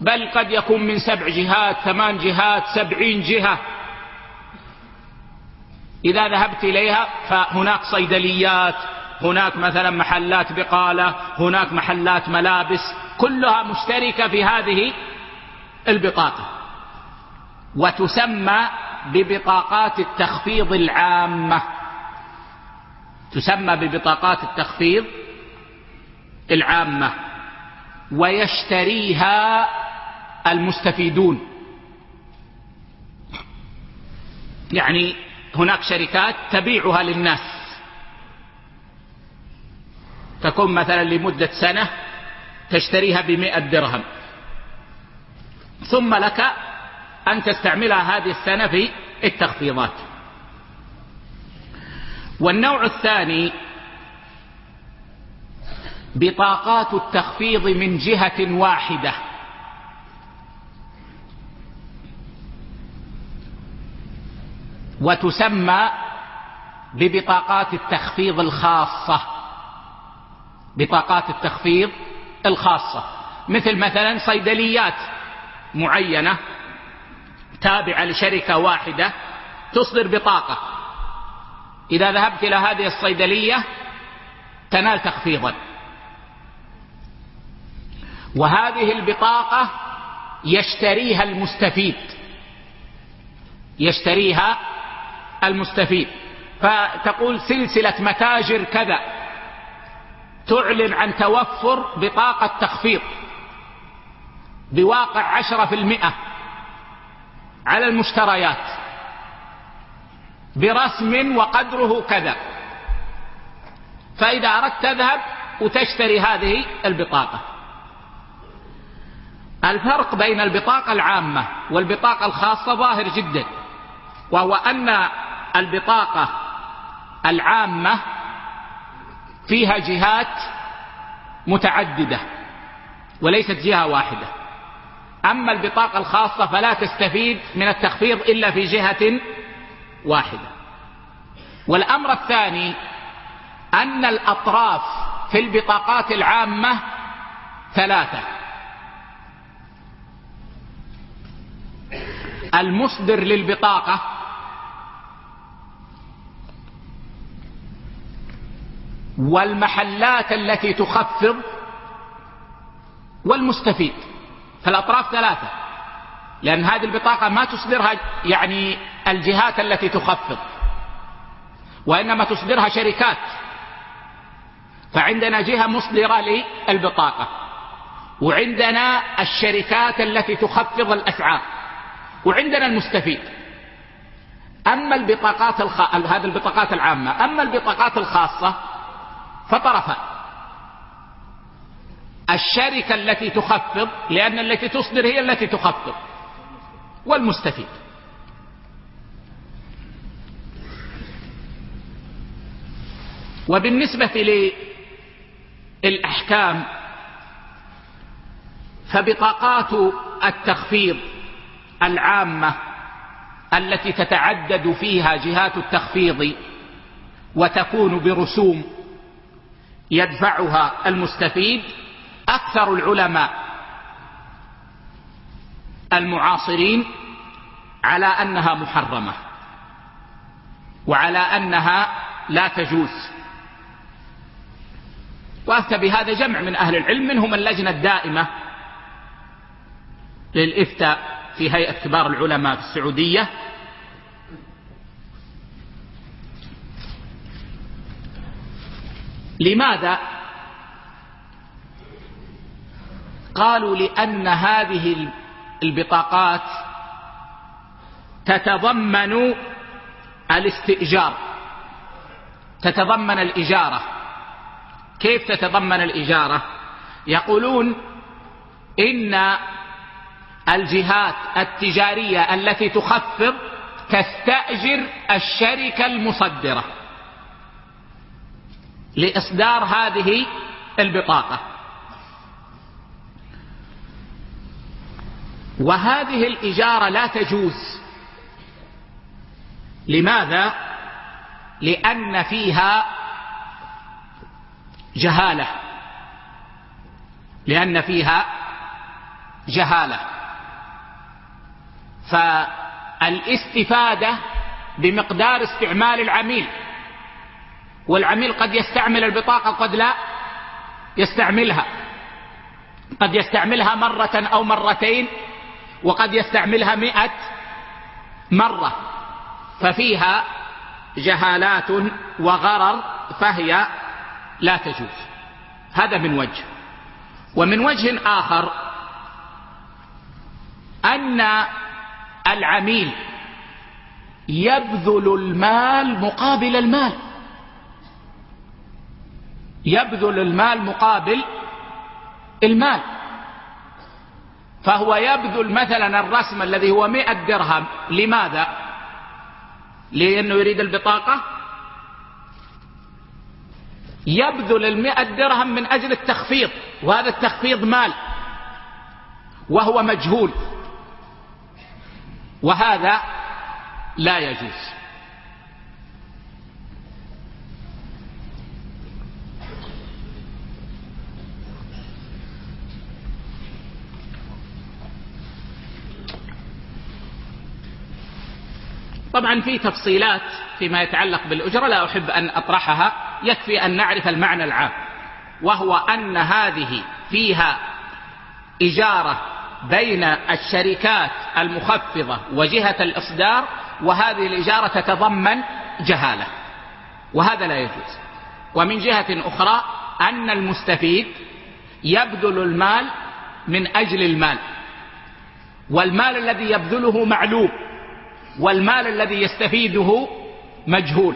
بل قد يكون من سبع جهات ثمان جهات سبعين جهة. إذا ذهبت إليها فهناك صيدليات هناك مثلا محلات بقالة هناك محلات ملابس كلها مشتركة في هذه البطاقة. وتسمى ببطاقات التخفيض العامة. تسمى ببطاقات التخفيض العامة. ويشتريها المستفيدون. يعني هناك شركات تبيعها للناس. تكون مثلا لمدة سنة تشتريها بمئة درهم. ثم لك أن تستعملها هذه السنة في التخفيضات. والنوع الثاني بطاقات التخفيض من جهة واحدة. وتسمى ببطاقات التخفيض الخاصة. بطاقات التخفيض الخاصة. مثل مثلا صيدليات معينة تابعة لشركة واحدة تصدر بطاقة. إذا ذهبت إلى هذه الصيدلية تنال تخفيضا. وهذه البطاقة يشتريها المستفيد. يشتريها المستفيد. فتقول سلسلة متاجر كذا. تعلن عن توفر بطاقة تخفيض. بواقع عشرة في المئة. على المشتريات. برسم وقدره كذا. فإذا أردت تذهب وتشتري هذه البطاقة. الفرق بين البطاقة العامة والبطاقة الخاصة ظاهر جدا وهو أن البطاقة العامة فيها جهات متعددة وليست جهة واحدة. أما البطاقة الخاصة فلا تستفيد من التخفيض إلا في جهة واحدة. والأمر الثاني أن الأطراف في البطاقات العامة ثلاثة. المصدر للبطاقة والمحلات التي تخفض والمستفيد. فالأطراف ثلاثة. لأن هذه البطاقة ما تصدرها يعني الجهات التي تخفض. وإنما تصدرها شركات. فعندنا جهة مصدرة للبطاقة. وعندنا الشركات التي تخفض الأسعار. وعندنا المستفيد. أما البطاقات الخ... هذه البطاقات العامة. أما البطاقات الخاصة فطرفان. الشركة التي تخفض لأن التي تصدر هي التي تخفض. والمستفيد. وبالنسبة للأحكام فبطاقات التخفيض العامة التي تتعدد فيها جهات التخفيض وتكون برسوم يدفعها المستفيد أكثر العلماء المعاصرين على أنها محرمة وعلى أنها لا تجوز. وأفتى بهذا جمع من أهل العلم منهم اللجنة الدائمة للإفتاء في هيئة كبار العلماء في السعودية. لماذا قالوا لأن هذه البطاقات تتضمن الاستئجار. تتضمن الإجارة. كيف تتضمن الإجارة؟ يقولون إن الجهات التجارية التي تخفض تستأجر الشركة المصدرة لإصدار هذه البطاقة. وهذه الإجارة لا تجوز. لماذا؟ لأن فيها جهالة. لأن فيها جهالة. فالاستفادة بمقدار استعمال العميل. والعميل قد يستعمل البطاقة قد لا يستعملها. قد يستعملها مرة أو مرتين وقد يستعملها مئة مرة ففيها جهالات وغرر فهي لا تجوز. هذا من وجه. ومن وجه آخر أن العميل يبذل المال مقابل المال. يبذل المال مقابل المال. فهو يبذل مثلا الرسم الذي هو مئة درهم. لماذا؟ لأنه يريد البطاقة؟ يبذل المئة درهم من أجل التخفيض وهذا التخفيض مال وهو مجهول. وهذا لا يجوز. طبعا في تفصيلات فيما يتعلق بالأجرة لا أحب أن أطرحها. يكفي أن نعرف المعنى العام وهو أن هذه فيها إجارة بين الشركات المخفضة وجهة الإصدار وهذه الإجارة تتضمن جهالة وهذا لا يجوز. ومن جهة أخرى أن المستفيد يبذل المال من أجل المال والمال الذي يبذله معلوم. والمال الذي يستفيده مجهول.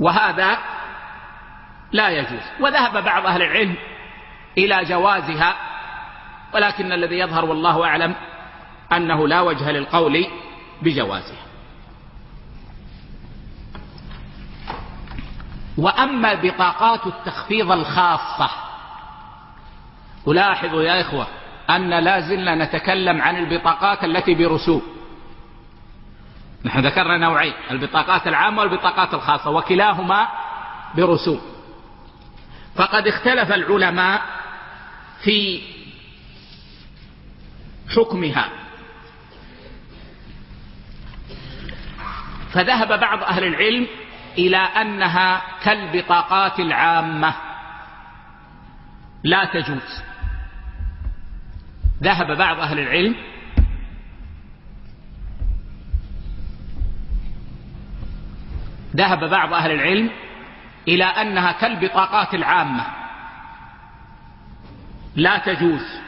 وهذا لا يجوز. وذهب بعض أهل العلم إلى جوازها ولكن الذي يظهر والله أعلم أنه لا وجه للقول بجوازها. وأما بطاقات التخفيض الخاصة ألاحظ يا إخوة أن لا زلنا نتكلم عن البطاقات التي برسوم. نحن ذكرنا نوعين البطاقات العامة والبطاقات الخاصة وكلاهما برسوم. فقد اختلف العلماء في حكمها. فذهب بعض أهل العلم إلى أنها كالبطاقات العامة. لا تجوز. ذهب بعض أهل العلم ذهب بعض أهل العلم إلى أنها كالبطاقات العامة. لا تجوز.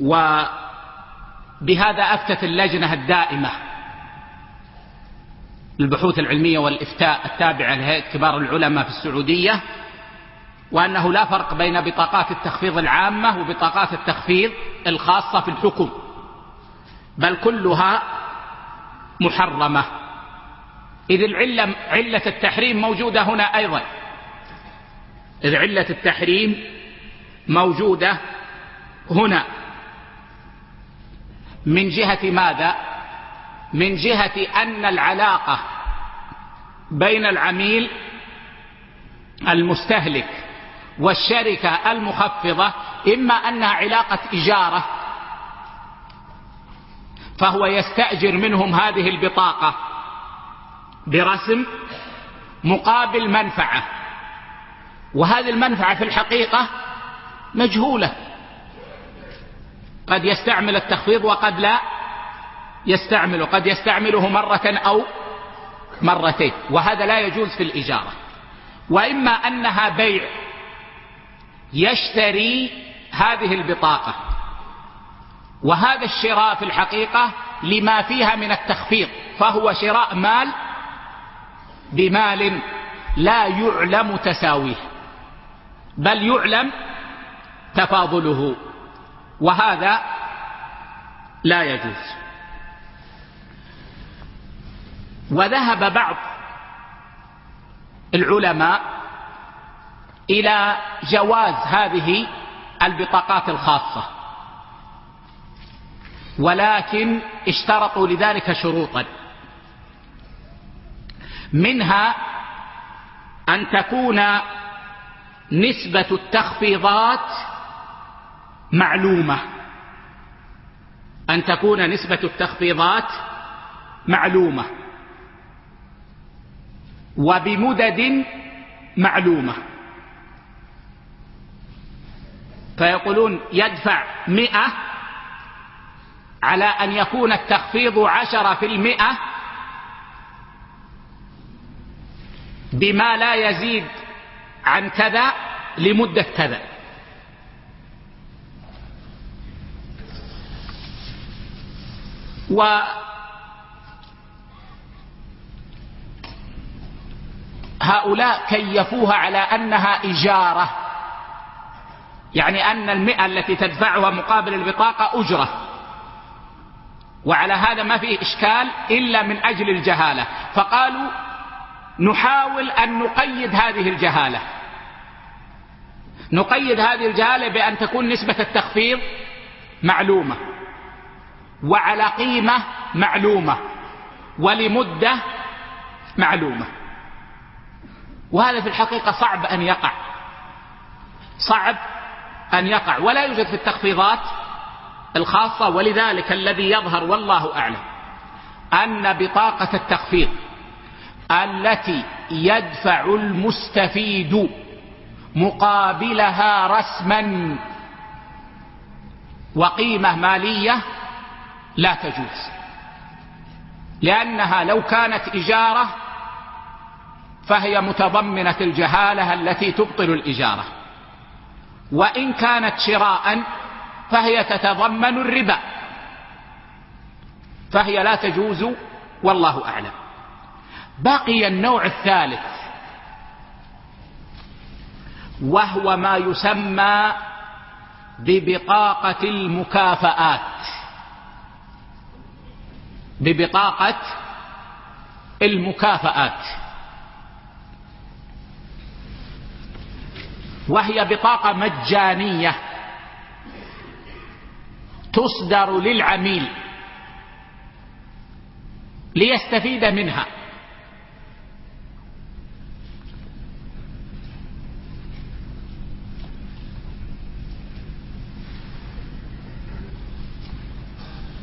وبهذا أفتت اللجنة الدائمة للبحوث العلمية والإفتاء التابعة لهيئة كبار العلماء في السعودية وأنه لا فرق بين بطاقات التخفيض العامة وبطاقات التخفيض الخاصة في الحكم. بل كلها محرمة. إذ العلة علة التحريم موجودة هنا أيضا. إذ علة التحريم موجودة هنا. من جهة ماذا؟ من جهة أن العلاقة بين العميل المستهلك والشركة المخفضة إما أنها علاقة إجارة فهو يستأجر منهم هذه البطاقة برسم مقابل منفعة. وهذه المنفعة في الحقيقة مجهولة. قد يستعمل التخفيض وقد لا يستعمله قد يستعمله مرة أو مرتين وهذا لا يجوز في الإجارة. وإما أنها بيع يشتري هذه البطاقة. وهذا الشراء في الحقيقة لما فيها من التخفيض فهو شراء مال بمال لا يعلم تساويه بل يعلم تفاضله وهذا لا يجوز. وذهب بعض العلماء إلى جواز هذه البطاقات الخاصة. ولكن اشترطوا لذلك شروطا. منها أن تكون نسبة التخفيضات معلومة. أن تكون نسبة التخفيضات معلومة. وبمدد معلومة. فيقولون يدفع مئة على أن يكون التخفيض عشرة في المئة بما لا يزيد عن كذا لمدة كذا. و هؤلاء كيفوها على أنها إجارة. يعني أن المئة التي تدفعها مقابل البطاقة أجرة. وعلى هذا ما فيه إشكال إلا من أجل الجهالة. فقالوا نحاول أن نقيد هذه الجهالة. نقيد هذه الجهالة بأن تكون نسبة التخفيض معلومة. وعلى قيمة معلومة. ولمدة معلومة. وهذا في الحقيقة صعب أن يقع. صعب أن يقع ولا يوجد في التخفيضات الخاصة ولذلك الذي يظهر والله أعلم أن بطاقة التخفيض التي يدفع المستفيد مقابلها رسما وقيمة مالية لا تجوز لأنها لو كانت إجارة فهي متضمنة الجهالة التي تبطل الإجارة. وإن كانت شراء فهي تتضمن الربا. فهي لا تجوز والله أعلم. بقي النوع الثالث وهو ما يسمى ببطاقة المكافآت. ببطاقة المكافآت. وهي بطاقة مجانية. تصدر للعميل. ليستفيد منها.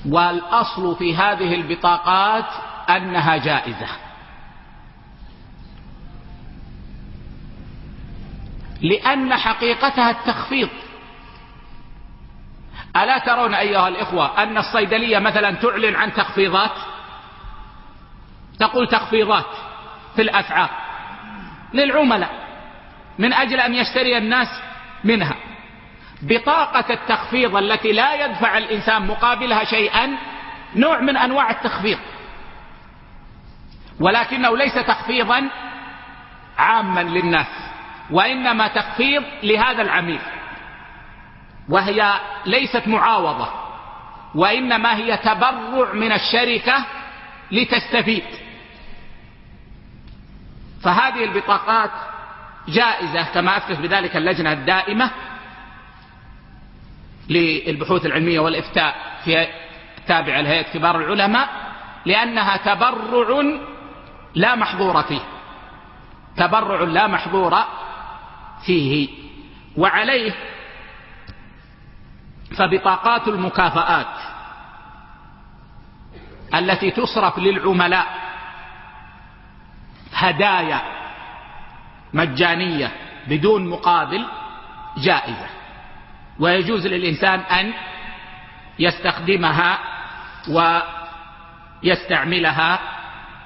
والأصل في هذه البطاقات أنها جائزة. لأن حقيقتها التخفيض. ألا ترون أيها الإخوة أن الصيدلية مثلا تعلن عن تخفيضات؟ تقول تخفيضات في الأسعار للعملاء من أجل أن يشتري الناس منها. بطاقة التخفيض التي لا يدفع الإنسان مقابلها شيئا نوع من أنواع التخفيض. ولكنه ليس تخفيضا عاما للناس. وإنما تخفيض لهذا العميل وهي ليست معاوضة وإنما هي تبرع من الشركة لتستفيد. فهذه البطاقات جائزة كما أفتت بذلك اللجنة الدائمة للبحوث العلمية والإفتاء في تابع لهيئة كبار العلماء لأنها تبرع لا محظور فيه تبرع لا محظور فيه وعليه فبطاقات المكافآت التي تصرف للعملاء هدايا مجانية بدون مقابل جائزة. ويجوز للإنسان أن يستخدمها ويستعملها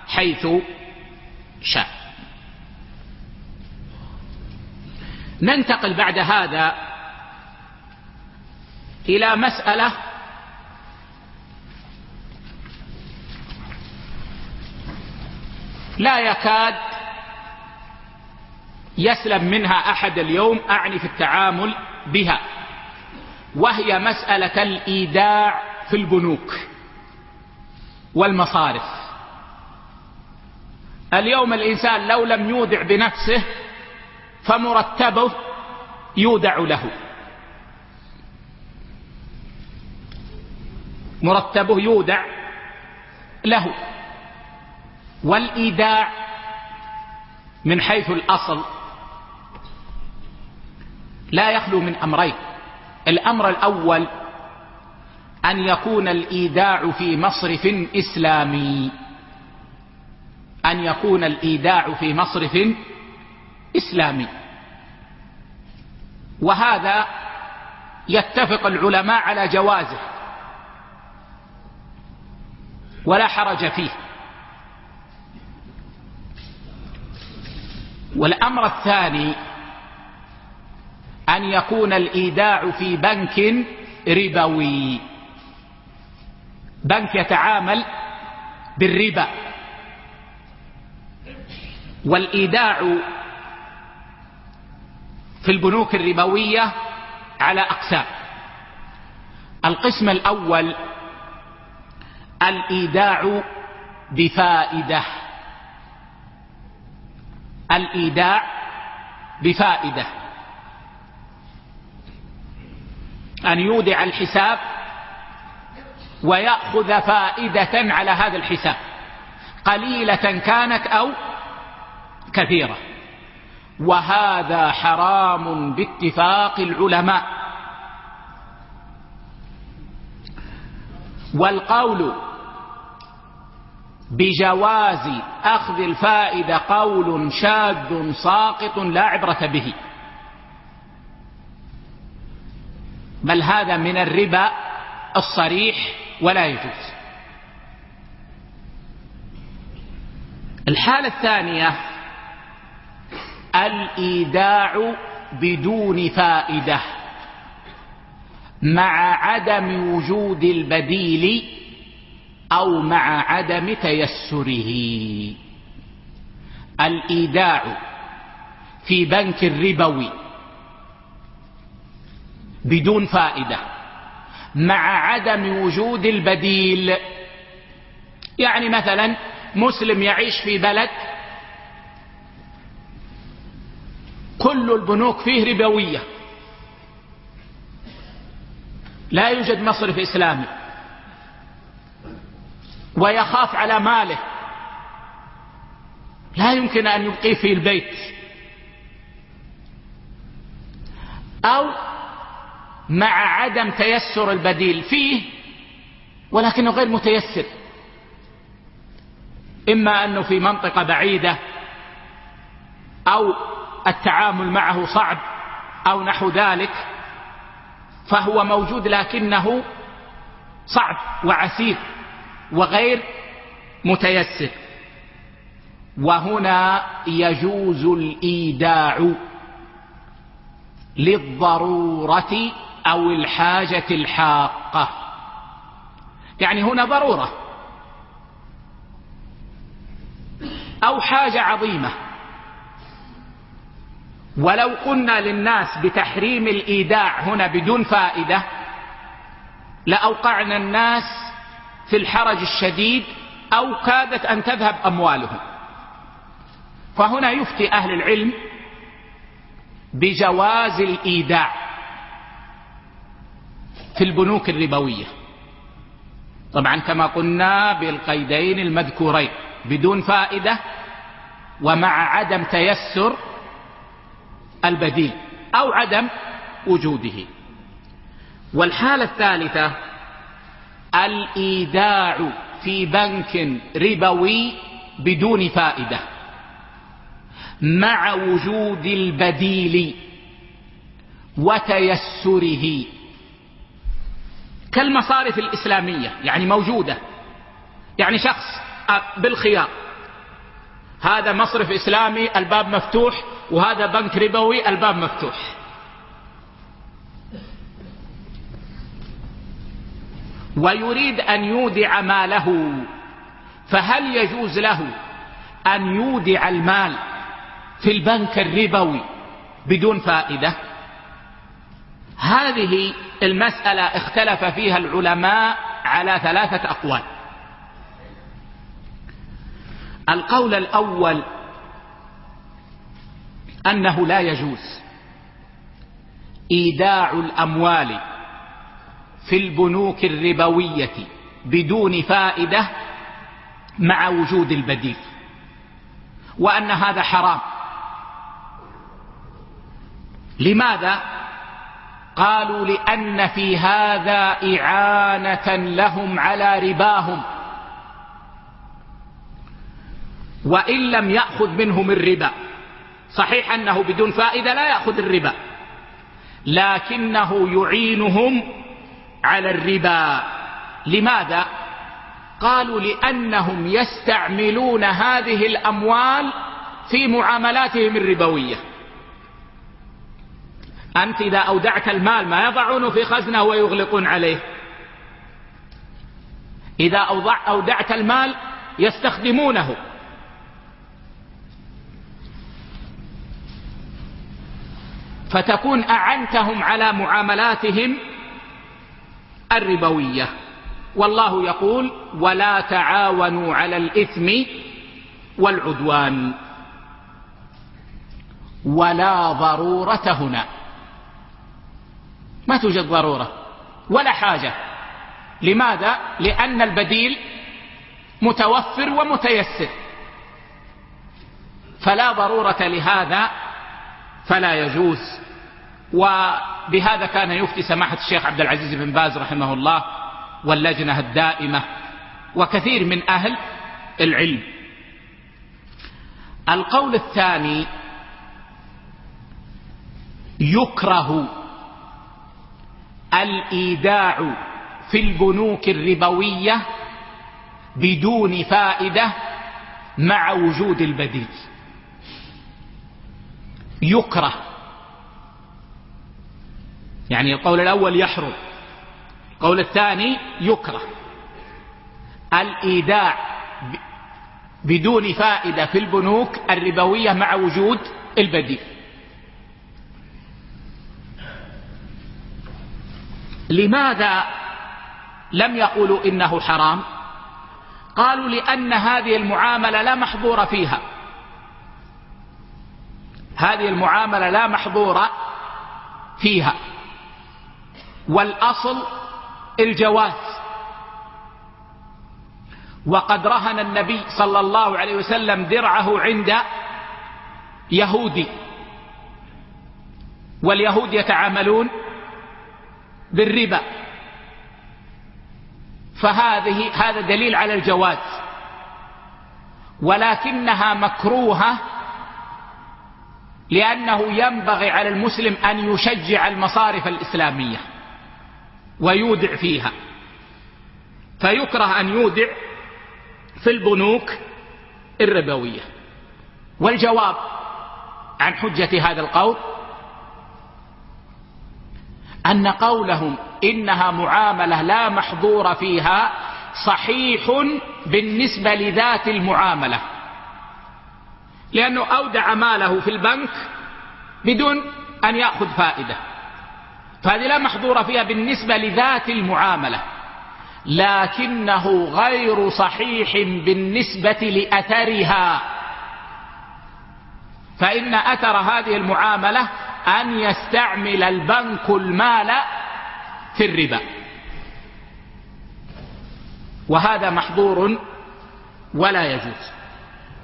حيث شاء. ننتقل بعد هذا إلى مسألة لا يكاد يسلم منها أحد اليوم أعني في التعامل بها وهي مسألة الإيداع في البنوك والمصارف. اليوم الإنسان لو لم يودع بنفسه فمرتبه يودع له. مرتبه يودع له. والإيداع من حيث الأصل لا يخلو من أمرين. الأمر الأول أن يكون الإيداع في مصرف إسلامي. أن يكون الإيداع في مصرف إسلامي. وهذا يتفق العلماء على جوازه. ولا حرج فيه. والأمر الثاني أن يكون الإيداع في بنك ربوي. بنك يتعامل بالربا. والإيداع في البنوك الربوية على أقسام. القسم الأول الإيداع بفائدة. الإيداع بفائدة. أن يودع الحساب ويأخذ فائدة على هذا الحساب. قليلة كانت أو كثيرة. وهذا حرام باتفاق العلماء. والقول بجواز أخذ الفائدة قول شاذ ساقط لا عبرة به. بل هذا من الربا الصريح ولا يجوز. الحالة الثانية الإيداع بدون فائدة مع عدم وجود البديل أو مع عدم تيسره. الإيداع في بنك الربوي بدون فائدة مع عدم وجود البديل يعني مثلا مسلم يعيش في بلد كل البنوك فيه ربوية. لا يوجد مصرف إسلامي. ويخاف على ماله. لا يمكن أن يبقيه في البيت. أو مع عدم تيسر البديل فيه ولكنه غير متيسر. إما أنه في منطقة بعيدة أو التعامل معه صعب أو نحو ذلك فهو موجود لكنه صعب وعسير وغير متيسر. وهنا يجوز الإيداع للضرورة أو الحاجة الحاقة. يعني هنا ضرورة أو حاجة عظيمة. ولو قلنا للناس بتحريم الإيداع هنا بدون فائدة لأوقعنا الناس في الحرج الشديد أو كادت أن تذهب أموالهم. فهنا يفتي أهل العلم بجواز الإيداع في البنوك الربوية. طبعا كما قلنا بالقيدين المذكورين بدون فائدة ومع عدم تيسر البديل أو عدم وجوده. والحالة الثالثة الإيداع في بنك ربوي بدون فائدة مع وجود البديل وتيسره. كالمصارف الإسلامية يعني موجودة يعني شخص بالخيار هذا مصرف إسلامي الباب مفتوح وهذا بنك ربوي الباب مفتوح. ويريد أن يودع ماله فهل يجوز له أن يودع المال في البنك الربوي بدون فائدة؟ هذه المسألة اختلف فيها العلماء على ثلاثة أقوال. القول الأول أنه لا يجوز. إيداع الأموال في البنوك الربوية بدون فائدة مع وجود البديل وأن هذا حرام. لماذا؟ قالوا لأن في هذا إعانة لهم على رباهم. وإن لم يأخذ منهم الربا. صحيح أنه بدون فائدة لا يأخذ الربا. لكنه يعينهم على الربا. لماذا؟ قالوا لأنهم يستعملون هذه الأموال في معاملاتهم الربوية. أنت إذا أودعت المال ما يضعونه في خزنة ويغلقون عليه. إذا أودعت المال يستخدمونه. فتكون أعنتهم على معاملاتهم الربوية. والله يقول ولا تعاونوا على الإثم والعدوان ولا ضرورة هنا. ما توجد ضرورة ولا حاجة. لماذا؟ لأن البديل متوفر ومتيسر. فلا ضرورة لهذا فلا يجوز. وبهذا كان يفتي سماحة الشيخ عبد العزيز بن باز رحمه الله واللجنة الدائمة وكثير من أهل العلم. القول الثاني يكره الإيداع في البنوك الربوية بدون فائدة مع وجود البديل. يكره. يعني القول الأول يحرم القول الثاني يكره. الإيداع بدون فائدة في البنوك الربوية مع وجود البديل. لماذا لم يقولوا إنه حرام؟ قالوا لأن هذه المعاملة لا محظور فيها. هذه المعاملة لا محظور فيها. والأصل الجواز. وقد رهن النبي صلى الله عليه وسلم درعه عند يهودي. واليهود يتعاملون بالربا. فهذه هذا دليل على الجواز. ولكنها مكروهة لأنه ينبغي على المسلم أن يشجع المصارف الإسلامية ويودع فيها. فيكره أن يودع في البنوك الربوية. والجواب عن حجة هذا القول أن قولهم إنها معاملة لا محظور فيها صحيح بالنسبة لذات المعاملة. لأنه أودع ماله في البنك بدون أن يأخذ فائدة. فهذه لا محظور فيها بالنسبة لذات المعاملة. لكنه غير صحيح بالنسبة لأثرها. فإن أثر هذه المعاملة أن يستعمل البنك المال في الربا. وهذا محظور ولا يجوز.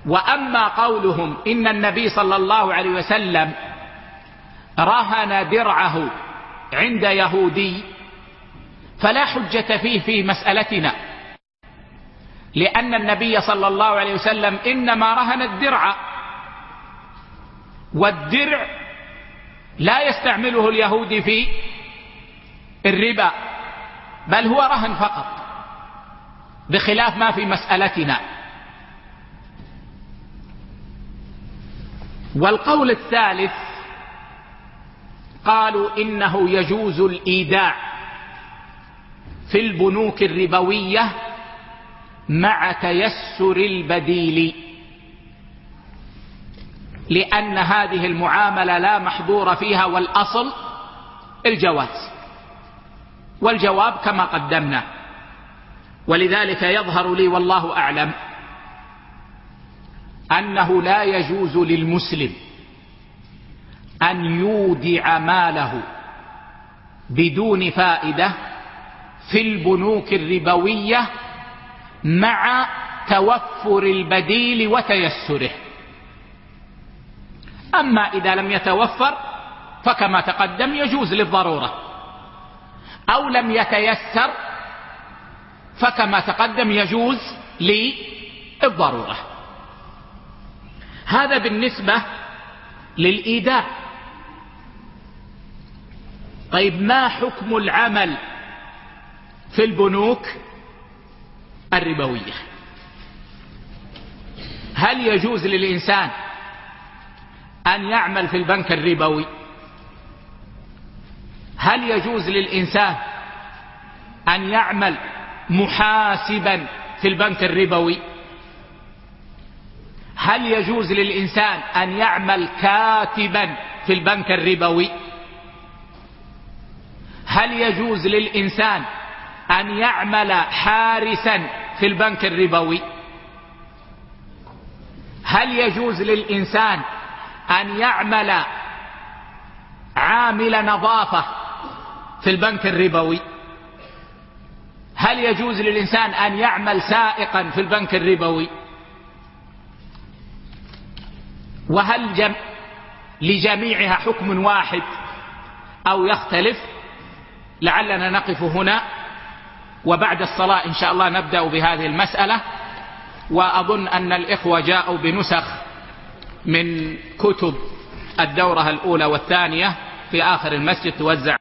وأما قولهم إن النبي صلى الله عليه وسلم رهن درعه عند يهودي فلا حجة فيه في مسألتنا لأن النبي صلى الله عليه وسلم إنما رهن الدرع والدرع لا يستعمله اليهودي في الربا بل هو رهن فقط بخلاف ما في مسألتنا. والقول الثالث قالوا إنه يجوز الإيداع في البنوك الربوية مع تيسر البديل لأن هذه المعاملة لا محظور فيها والأصل الجواز والجواب كما قدمنا ولذلك يظهر لي والله أعلم. أنه لا يجوز للمسلم أن يودع ماله بدون فائدة في البنوك الربوية مع توفر البديل وتيسره. أما إذا لم يتوفر فكما تقدم يجوز للضرورة. أو لم يتيسر فكما تقدم يجوز للضرورة. هذا بالنسبة للإيداع. طيب ما حكم العمل في البنوك الربوية؟ هل يجوز للإنسان أن يعمل في البنك الربوي؟ هل يجوز للإنسان أن يعمل محاسبا في البنك الربوي؟ هل يجوز للإنسان أن يعمل كاتبا في البنك الربوي؟ هل يجوز للإنسان أن يعمل حارسا في البنك الربوي؟ هل يجوز للإنسان أن يعمل عامل نظافة في البنك الربوي؟ هل يجوز للإنسان أن يعمل سائقا في البنك الربوي؟ وهل جم لجميعها حكم واحد أو يختلف؟ لعلنا نقف هنا وبعد الصلاة إن شاء الله نبدأ بهذه المسألة. وأظن أن الإخوة جاءوا بنسخ من كتب الدورة الأولى والثانية في آخر المسجد توزع